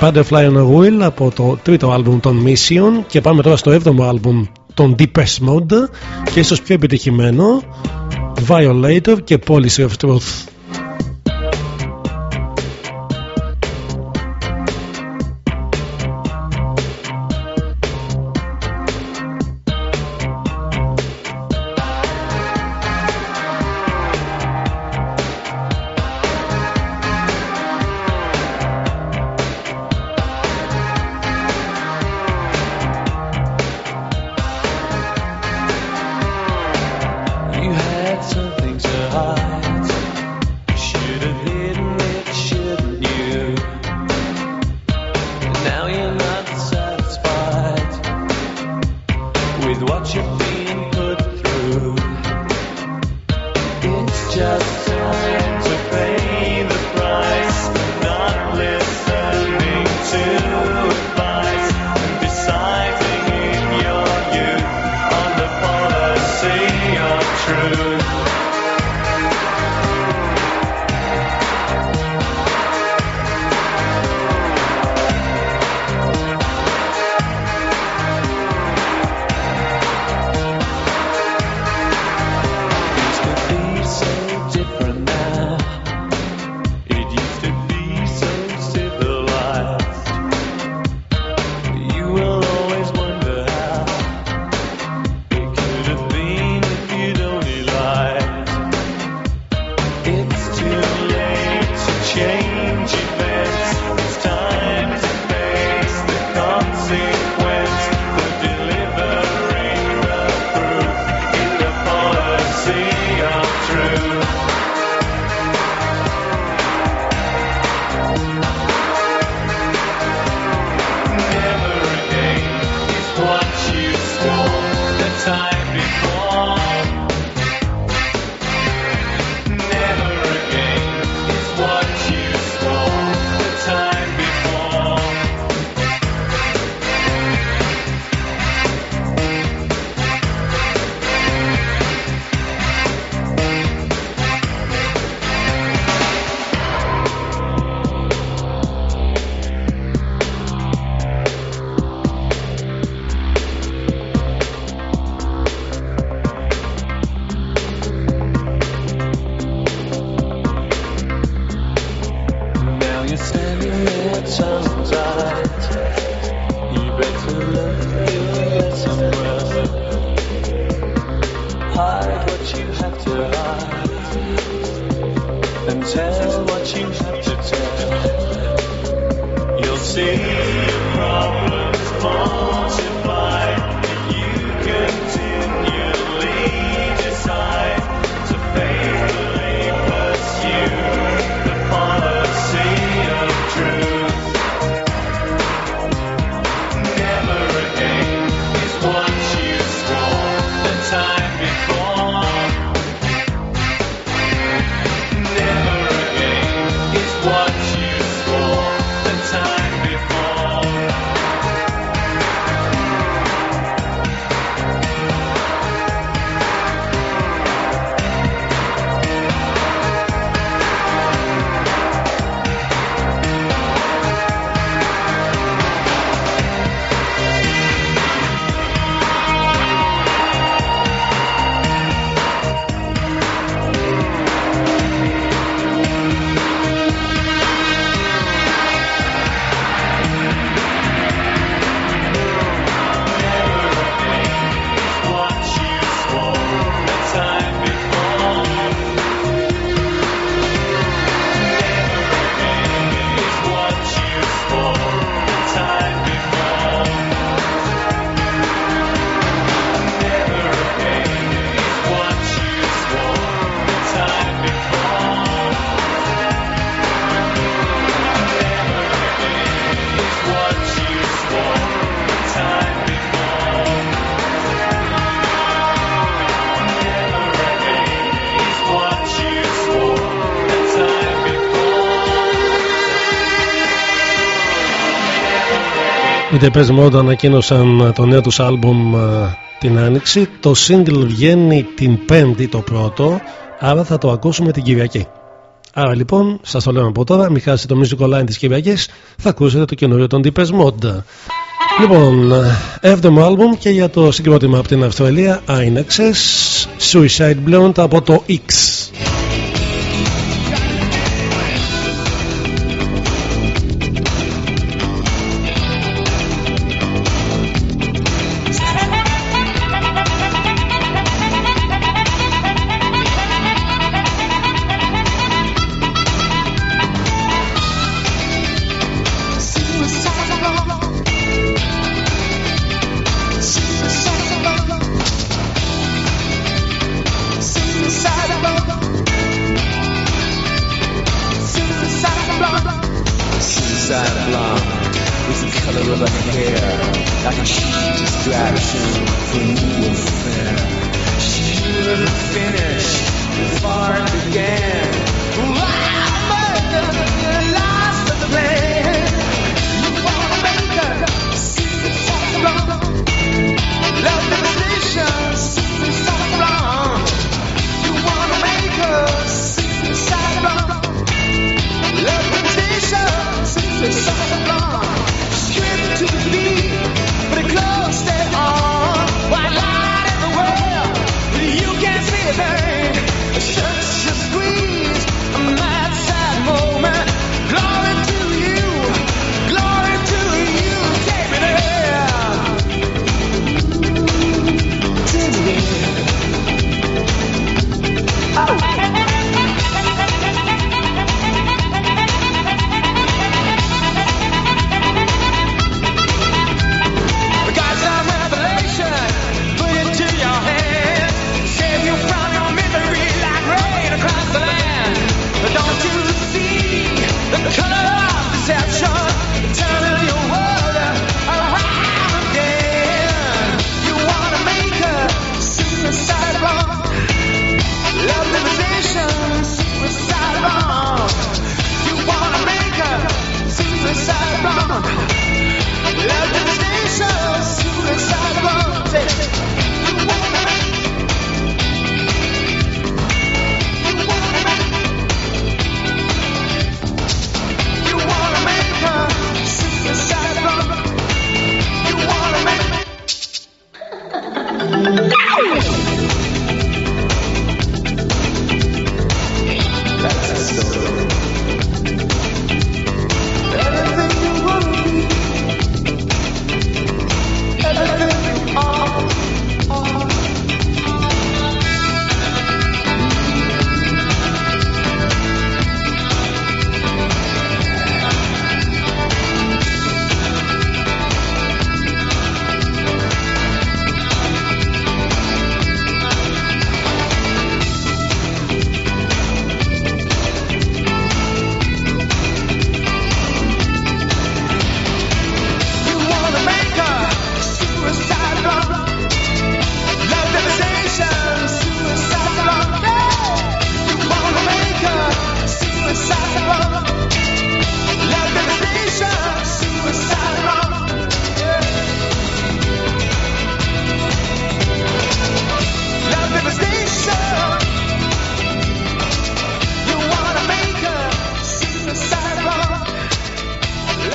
Butterfly on a Wheel από το τρίτο άλμπουμ των Mission και πάμε τώρα στο έβδομο άλμπουμ των Deepest Mode και ίσως πιο επιτυχημένο Violator και Policy of Truth. Depeche Mode ανακοίνωσαν ε, το νέο τους άλμπουμ ε, την Άνοιξη. Το single βγαίνει την Πέμπτη το πρώτο, άρα θα το ακούσουμε την Κυριακή. Άρα λοιπόν, σας το λέω από τώρα, μην χάσετε το music online της Κυριακής, θα ακούσετε το καινούριο των Depeche Mode. Λοιπόν, ε, έβδομο άλμπουμ και για το συγκρότημα από την Αυστραλία, Ainexes, Suicide Blonde από το X.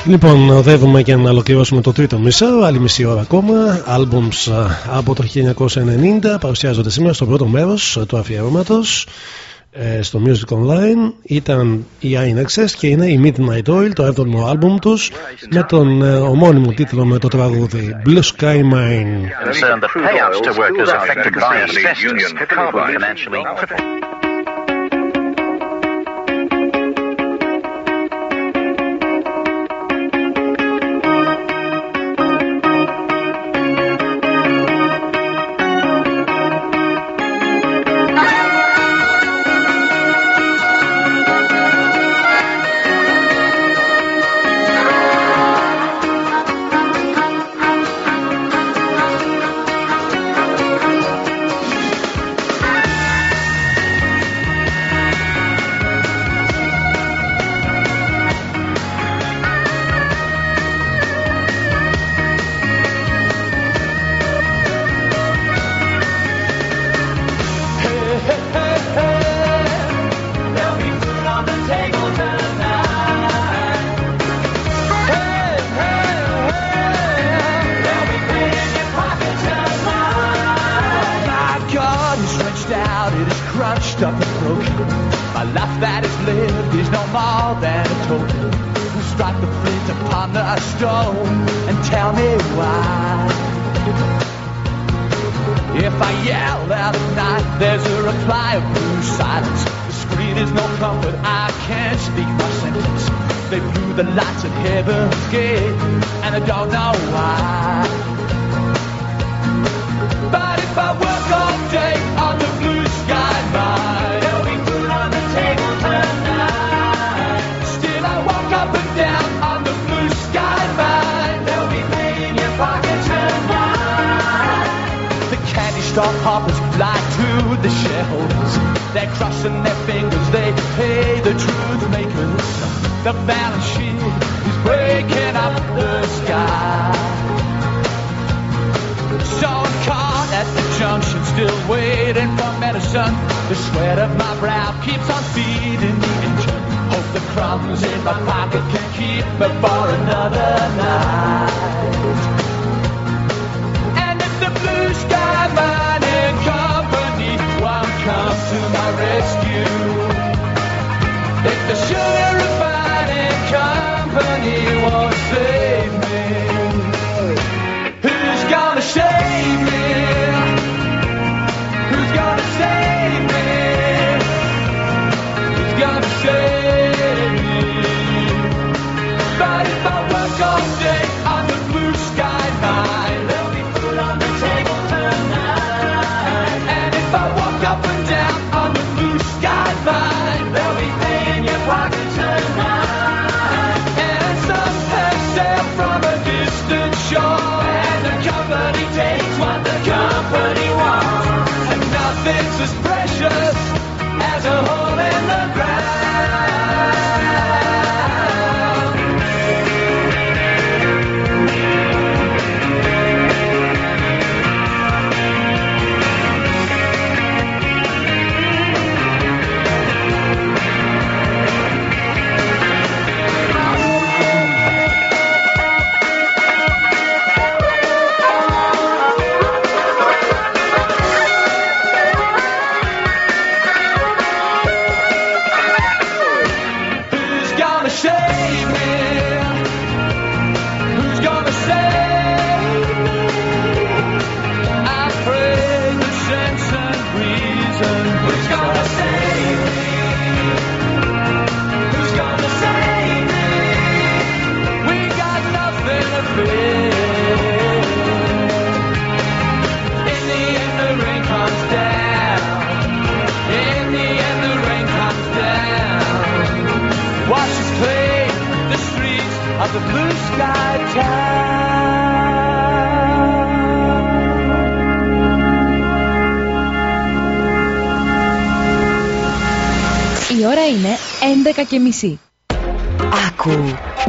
Λοιπόν, οδεύουμε για να ολοκληρώσουμε το τρίτο μισό, άλλη μισή ώρα ακόμα. Albums α, από το 1990 παρουσιάζονται σήμερα στο πρώτο μέρος του αφιερώματος ε, στο Music Online. Ήταν η INXS και είναι η Midnight Oil, το 7ο άλμπουμ τους με τον ε, ομώνυμο τίτλο με το τραγούδι Blue Sky Mine. Store hoppers fly to the shareholders. They're crossing their fingers, they pay the truth makers. The balance sheet is breaking up the sky. So caught at the junction, still waiting for medicine. The sweat of my brow keeps on feeding the engine. Hope the crumbs in my pocket can keep me for another night. And if the blue sky come to my rescue, if the sugar refining company won't save me. This is precious. The blue sky Η ώρα είναι 11 και μισή. Άκου,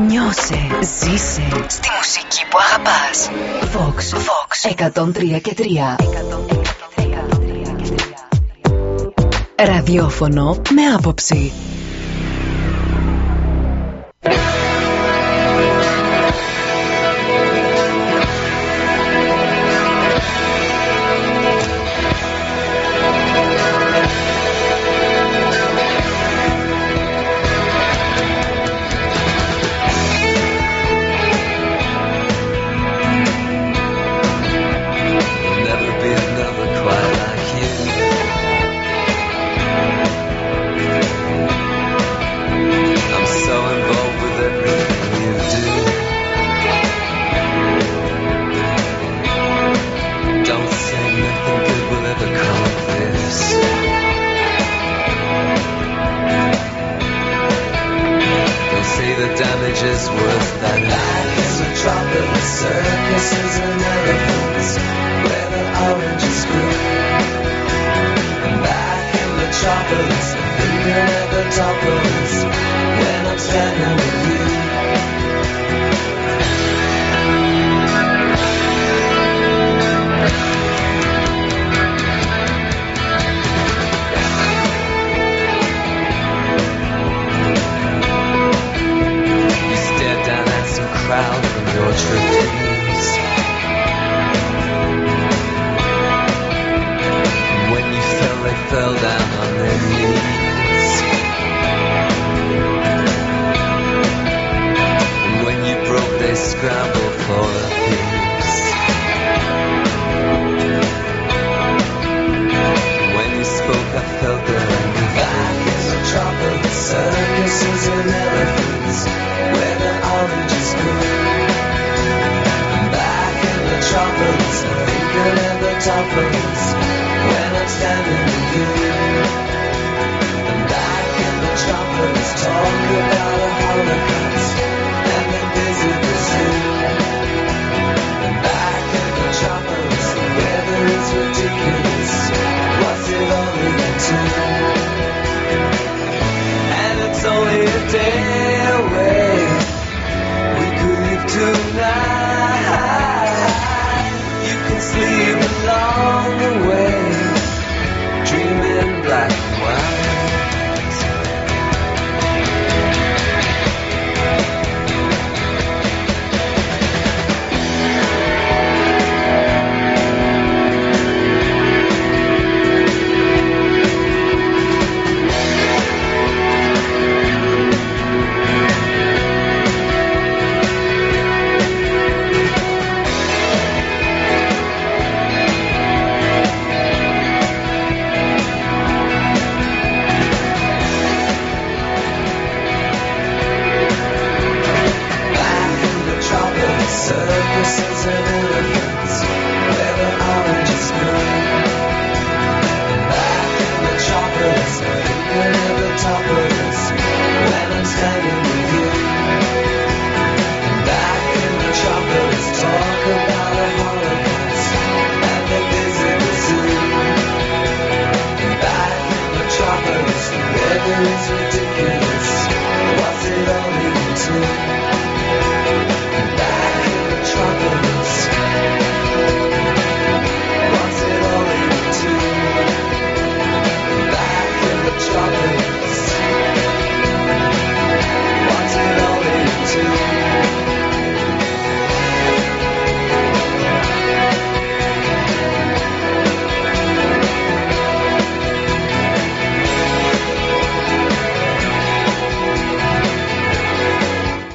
νιώσε, ζήσε στη μουσική που αγαπάς. Vox, Vox, 103 και 3. Ραδιόφωνο με άποψη.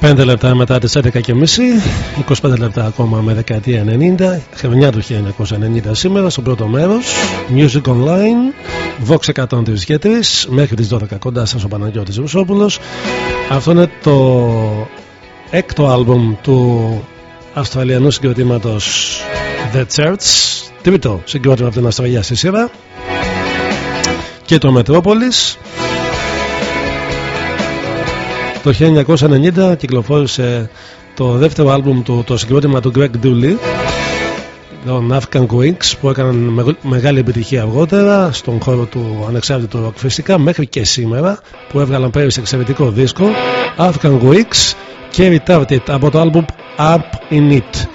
5 λεπτά μετά τις 11.30 25 λεπτά ακόμα με δεκαετία 90 χρονιά του 1990 σήμερα στο πρώτο μέρος, Music Online Vox 103 και 3 μέχρι τις 12 κοντά σας ο Παναγιώτης Ρουσόπουλος αυτό είναι το έκτο αλμπουμ του Αυστραλιανού συγκροτήματος The Church τρίτο συγκρότημα από την Αυστραλία στη σειρά και το Μετρόπολη. Το 1990 κυκλοφόρησε το δεύτερο άλμπουμ του, το συγκρότημα του Greg Dooley των African Queens που έκαναν μεγάλη επιτυχία αργότερα στον χώρο του ανεξάρτητου rock φυσικά μέχρι και σήμερα που έβγαλαν πέρυσι εξαιρετικό δίσκο African Queens και Retarded από το αλμπουμ Up In It.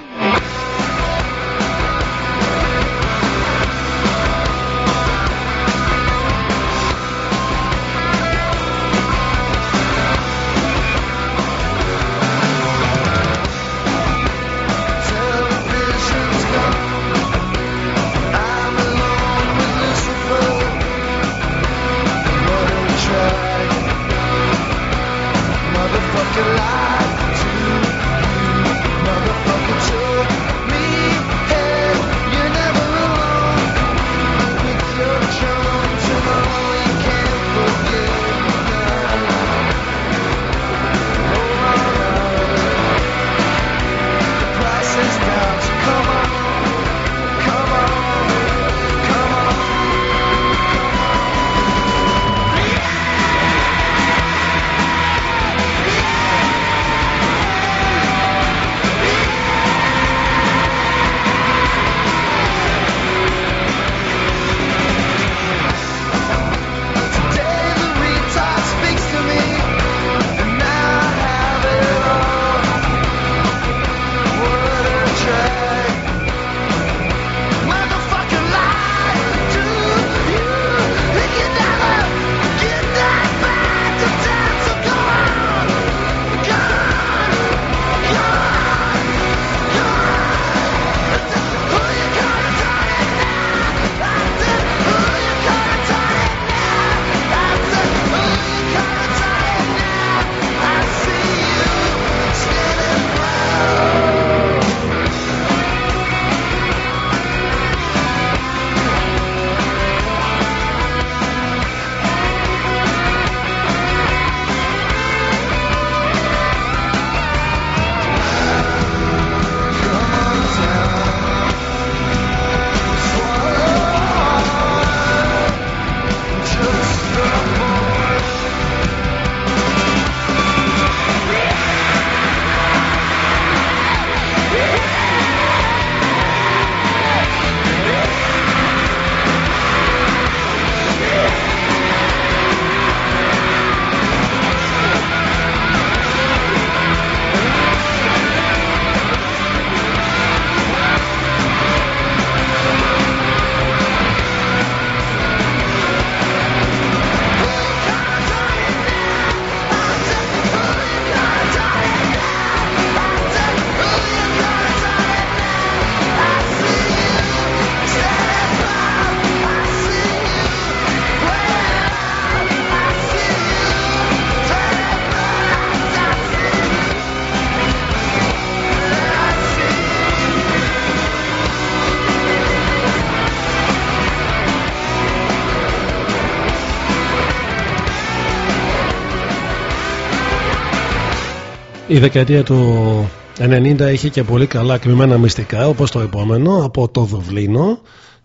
Η δεκαετία του 90 είχε και πολύ καλά κρυμμένα μυστικά όπως το επόμενο από το Δουβλίνο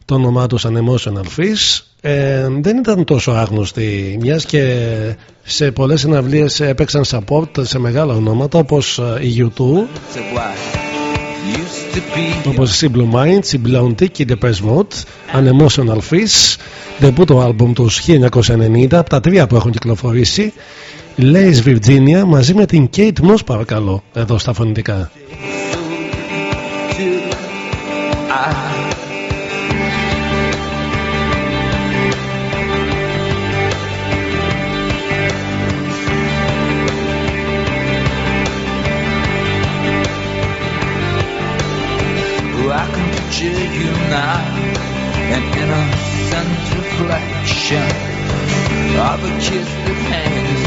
το όνομά τους σαν Emotional Fish ε, δεν ήταν τόσο άγνωστοι μιας και σε πολλές συναυλίες έπαιξαν support σε μεγάλα ονόματα όπως ε, η U2 όπως η Simple Minds, η Blondie και η Depeche Mode An Emotional Fish το άλμπουμ τους 1990 από τα τρία που έχουν κυκλοφορήσει Λέις Βιρτζίνια μαζί με την Κέιτ Μος παρακαλώ εδώ στα φωνητικά.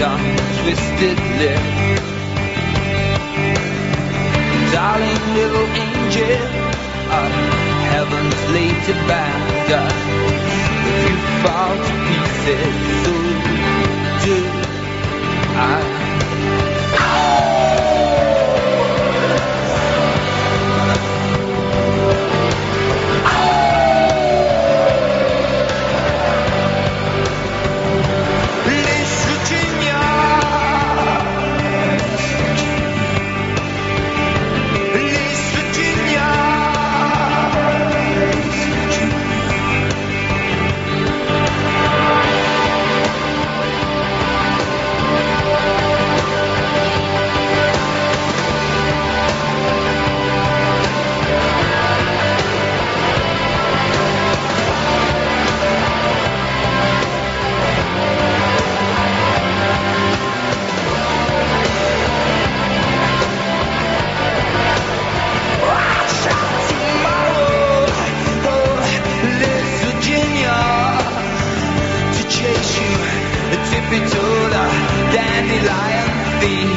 On twisted lip. Darling little angel of heaven's late abandon. If you fall to pieces, so do I. a tippy toed dandelion thief.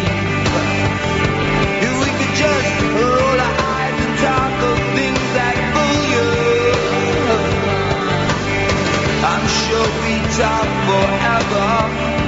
If we could just roll our eyes and talk of things that fool you, I'm sure we talk forever.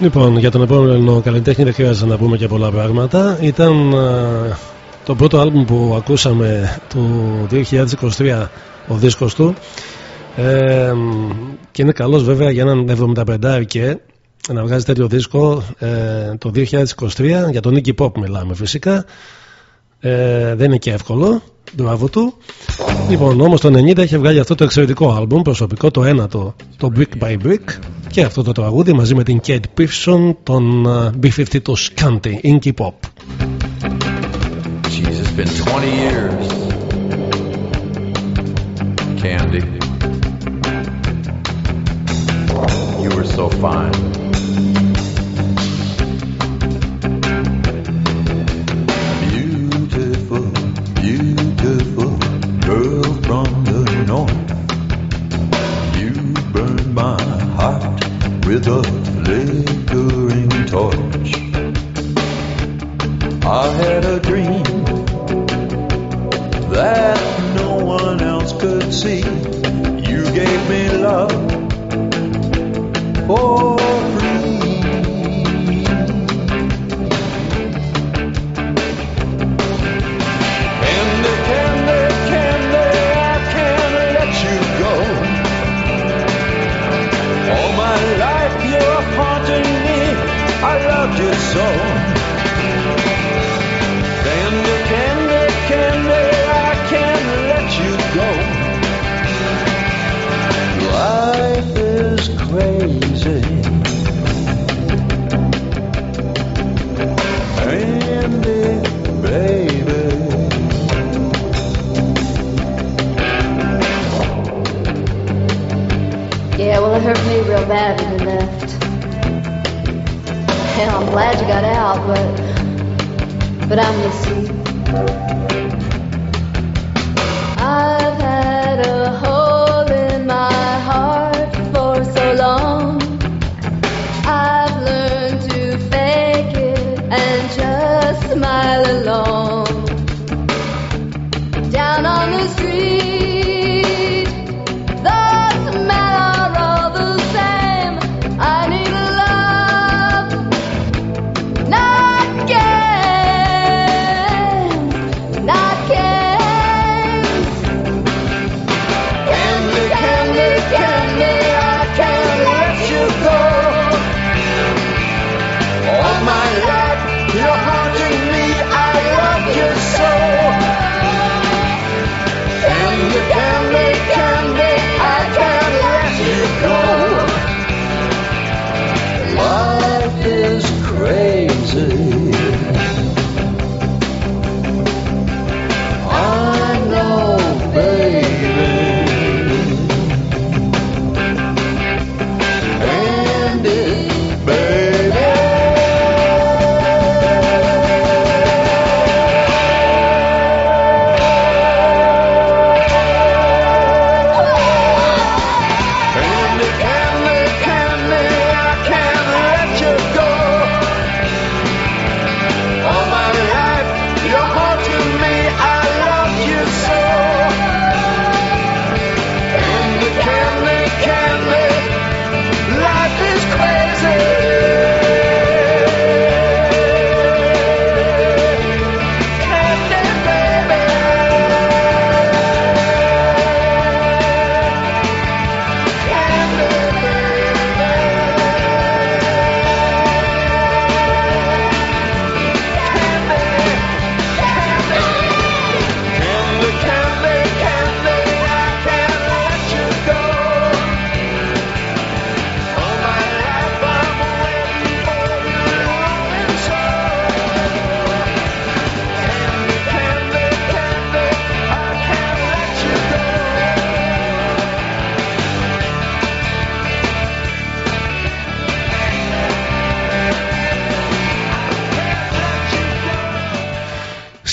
Λοιπόν, για τον επόμενο καλλιτέχνη δεν χρειάζεται να πούμε και πολλά πράγματα. Ήταν α, το πρώτο άλμπουμ που ακούσαμε του 2023 ο δίσκος του. Ε, και είναι καλός βέβαια για έναν 75 και να βγάζει τέτοιο δίσκο ε, το 2023 για τον Nicky Pop μιλάμε φυσικά ε, δεν είναι και εύκολο μπράβο του λοιπόν όμως το 90 είχε βγάλει αυτό το εξαιρετικό άλμπουμ προσωπικό το ένατο το Brick by Brick και αυτό το τραγούδι μαζί με την Kate Pearson τον α, B-52 Scanty Inky Pop Jeez, it's been 20 years. Candy. You were so fine. with a flickering torch. I had a dream that no one else could see. You gave me love. Oh, Yeah, well, it hurt me real bad when you left. And I'm glad you got out, but but I miss you. alone.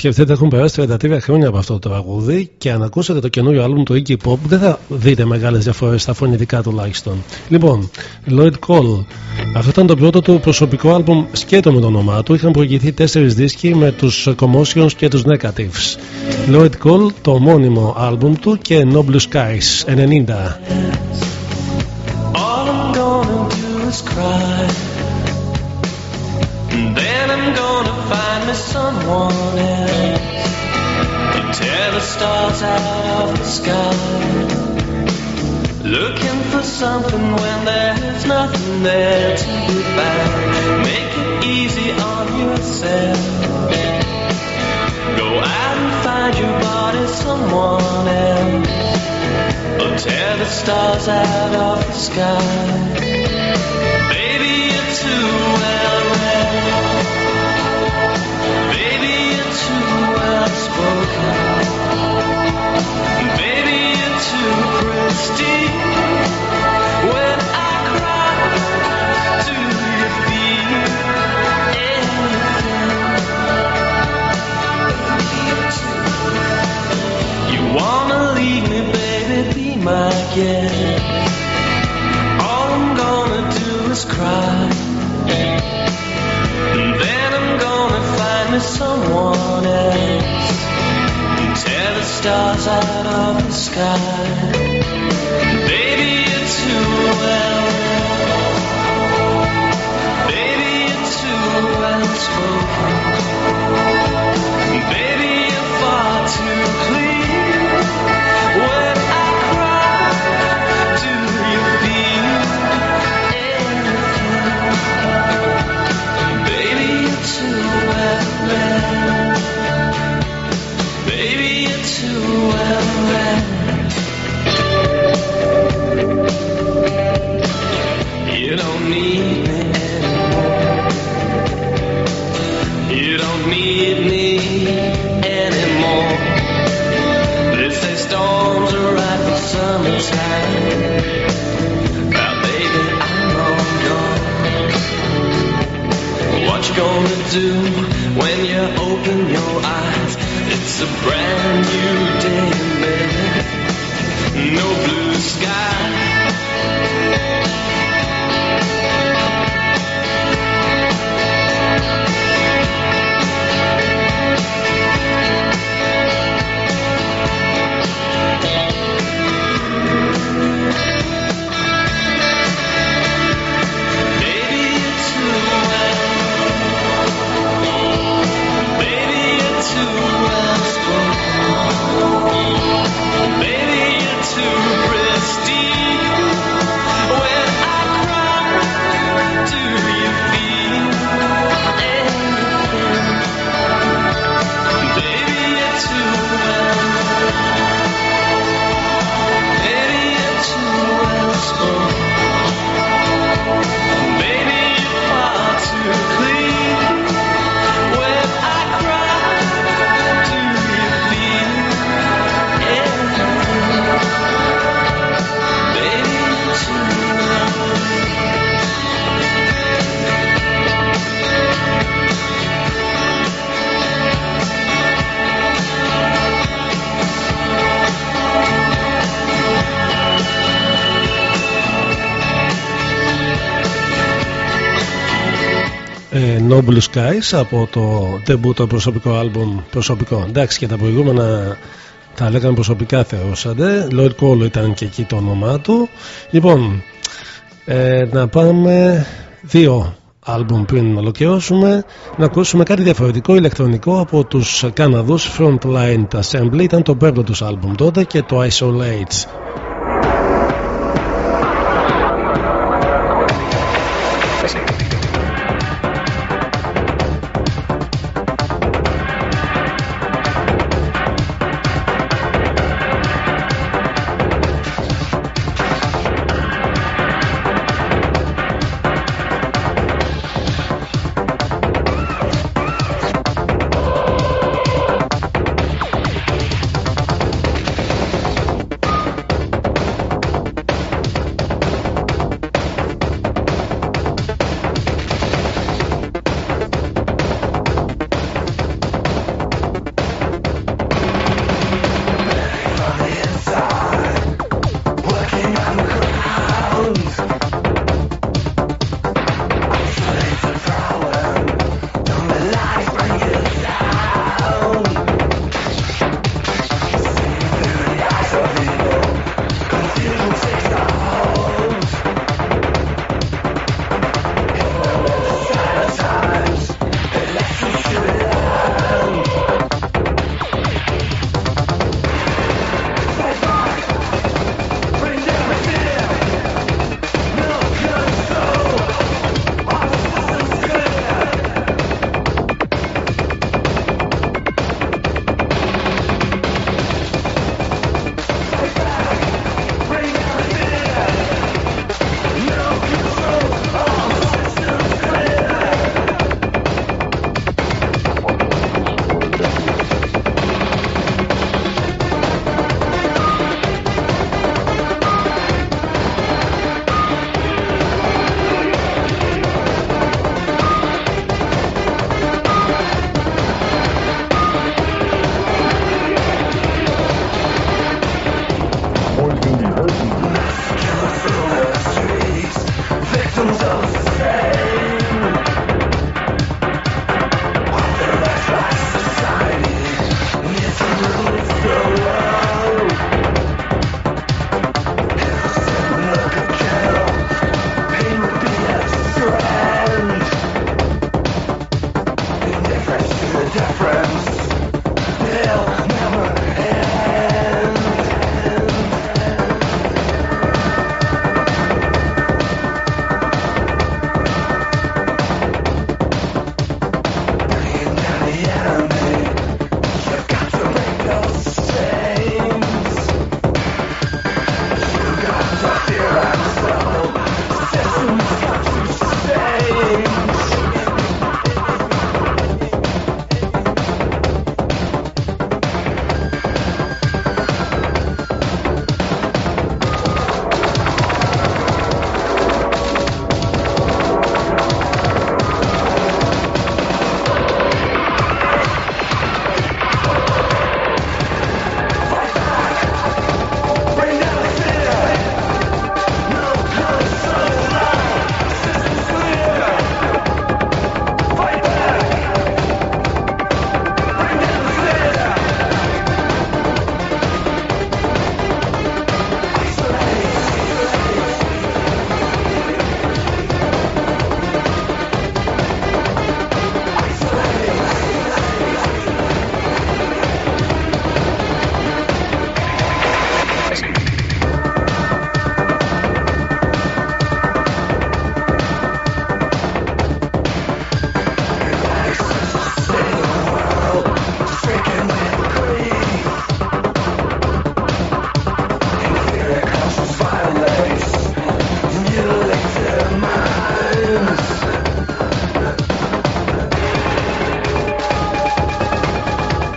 Σκεφτείτε, έχουν περάσει 33 χρόνια από αυτό το τραγούδι και αν ακούσετε το καινούριο άλμπουμ του Iggy Pop δεν θα δείτε μεγάλες διαφορές στα φωνητικά τουλάχιστον. Λοιπόν, Lloyd Cole. Αυτό ήταν το πρώτο του προσωπικό άλμπουμ σκέτο με το όνομά του. Είχαν προηγηθεί τέσσερις δίσκοι με τους Commotions και τους Negatives. Lloyd Cole, το ομώνυμο άλμπουμ του και No Blue Skies, 90. All I'm gonna do is cry. Someone else to tear the stars out of the sky. Looking for something when there's nothing there to be found. Make it easy on yourself. Go out and find your body someone else. Or tear the stars out of the sky. My guest. All I'm gonna do is cry. And then I'm gonna find me someone else. And tear the stars out of the sky. Baby, you're too well. Baby, you're too well spoken. Do when you open your eyes. It's a brand new day bed. No blue sky. Ε, Noble Skies από το debut προσωπικό άλμπουμ προσωπικό εντάξει και τα προηγούμενα τα λέγανε προσωπικά θεωρούσατε Lloyd Cole ήταν και εκεί το όνομά του. Λοιπόν ε, να πάμε δύο άλμπουμ πριν ολοκληρώσουμε. Να ακούσουμε κάτι διαφορετικό ηλεκτρονικό από τους Καναδούς Frontline Assembly. Ήταν το πέμπτο τους άλμπουμ τότε και το Isolates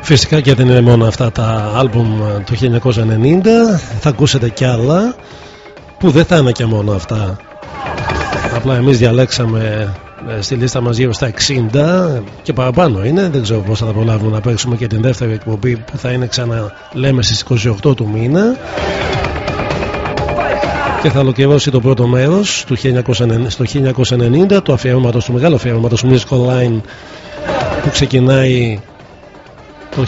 Φυσικά και δεν είναι μόνο αυτά τα άλμπουμ του 1990 Θα ακούσετε κι άλλα Που δεν θα είναι και μόνο αυτά. Απλά εμείς διαλέξαμε ε, στη λίστα μας γύρω στα 60 και παραπάνω είναι. Δεν ξέρω πώς θα τα προλάβουμε να παίξουμε και την δεύτερη εκπομπή που θα είναι ξανά λέμε στις 28 του μήνα. Και θα ολοκληρώσει το πρώτο μέρος του 1990, στο 1990 του αφιερώματος, του μεγάλου αφιερώματος Music Online που ξεκινάει το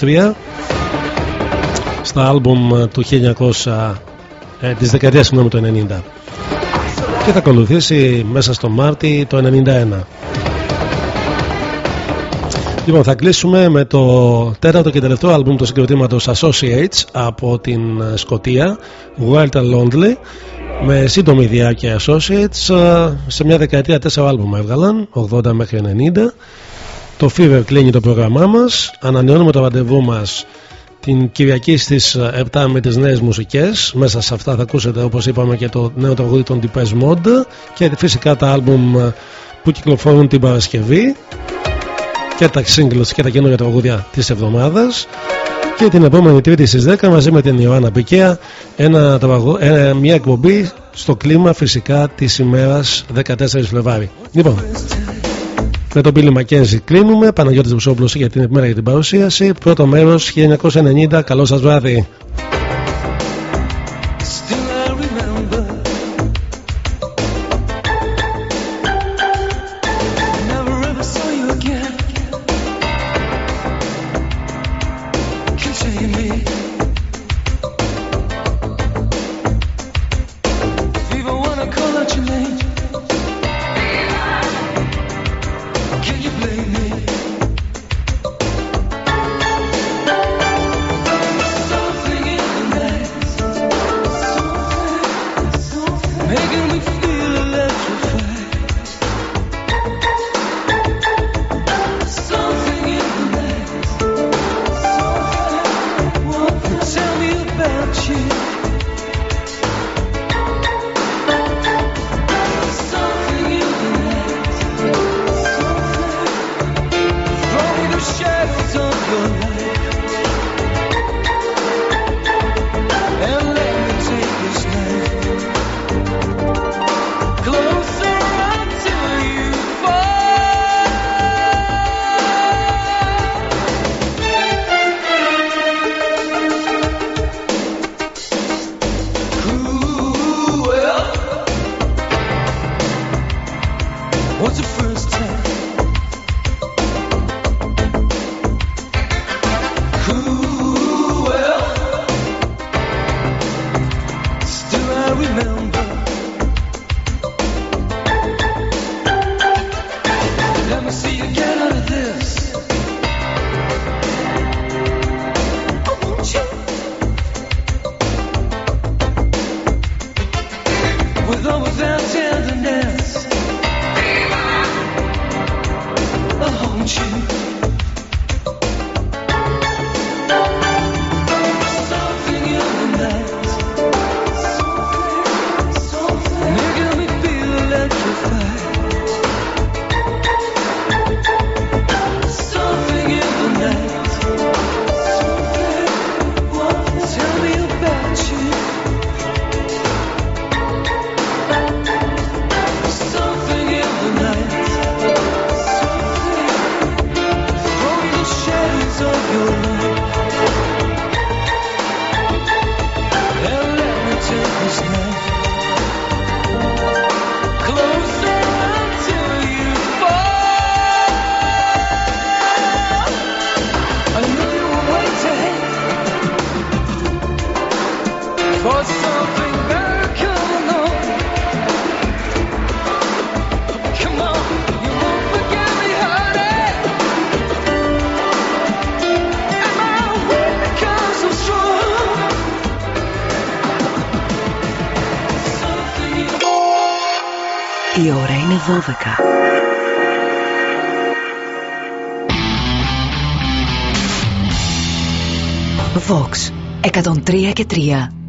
2023 στα άλμπουμ του 1900 ε, της δεκαετίας συγγνώμη του 90 και θα ακολουθήσει μέσα στο Μάρτι το 91 Λοιπόν, θα κλείσουμε με το τέταρτο και τελευταίο άλμπουμ του συγκροτήματος Associates από την Σκοτία, Wild and Lonely, με σύντομη διάρκεια Associates, ε, σε μια δεκαετία τέσσερα άλμπουμ έβγαλαν, 80 μέχρι 90. Το Fever κλείνει το πρόγραμμά μας, ανανεώνουμε το ραντεβού μας την Κυριακή στις 7 με τις νέες μουσικές. Μέσα σε αυτά θα ακούσετε όπως είπαμε και το νέο τραγούδι των Deepest Mode και φυσικά τα άλμπουμ που κυκλοφορούν την Παρασκευή και τα singles και τα καινούργια τραγούδια της εβδομάδας. Και την επόμενη Τρίτη στις 10 μαζί με την Ιωάννα Πικέα ένα, τραγου... ε, μια εκπομπή στο κλίμα φυσικά της ημέρας 14 Φλεβάρι. Λοιπόν, με τον Πίλι Μακένζη κλείνουμε. Παναγιώτης Βουσόπουλος για την επιμέρα για την παρουσίαση. Πρώτο μέρος 1990. Καλό σας βράδυ. 12. Vox 103 και 3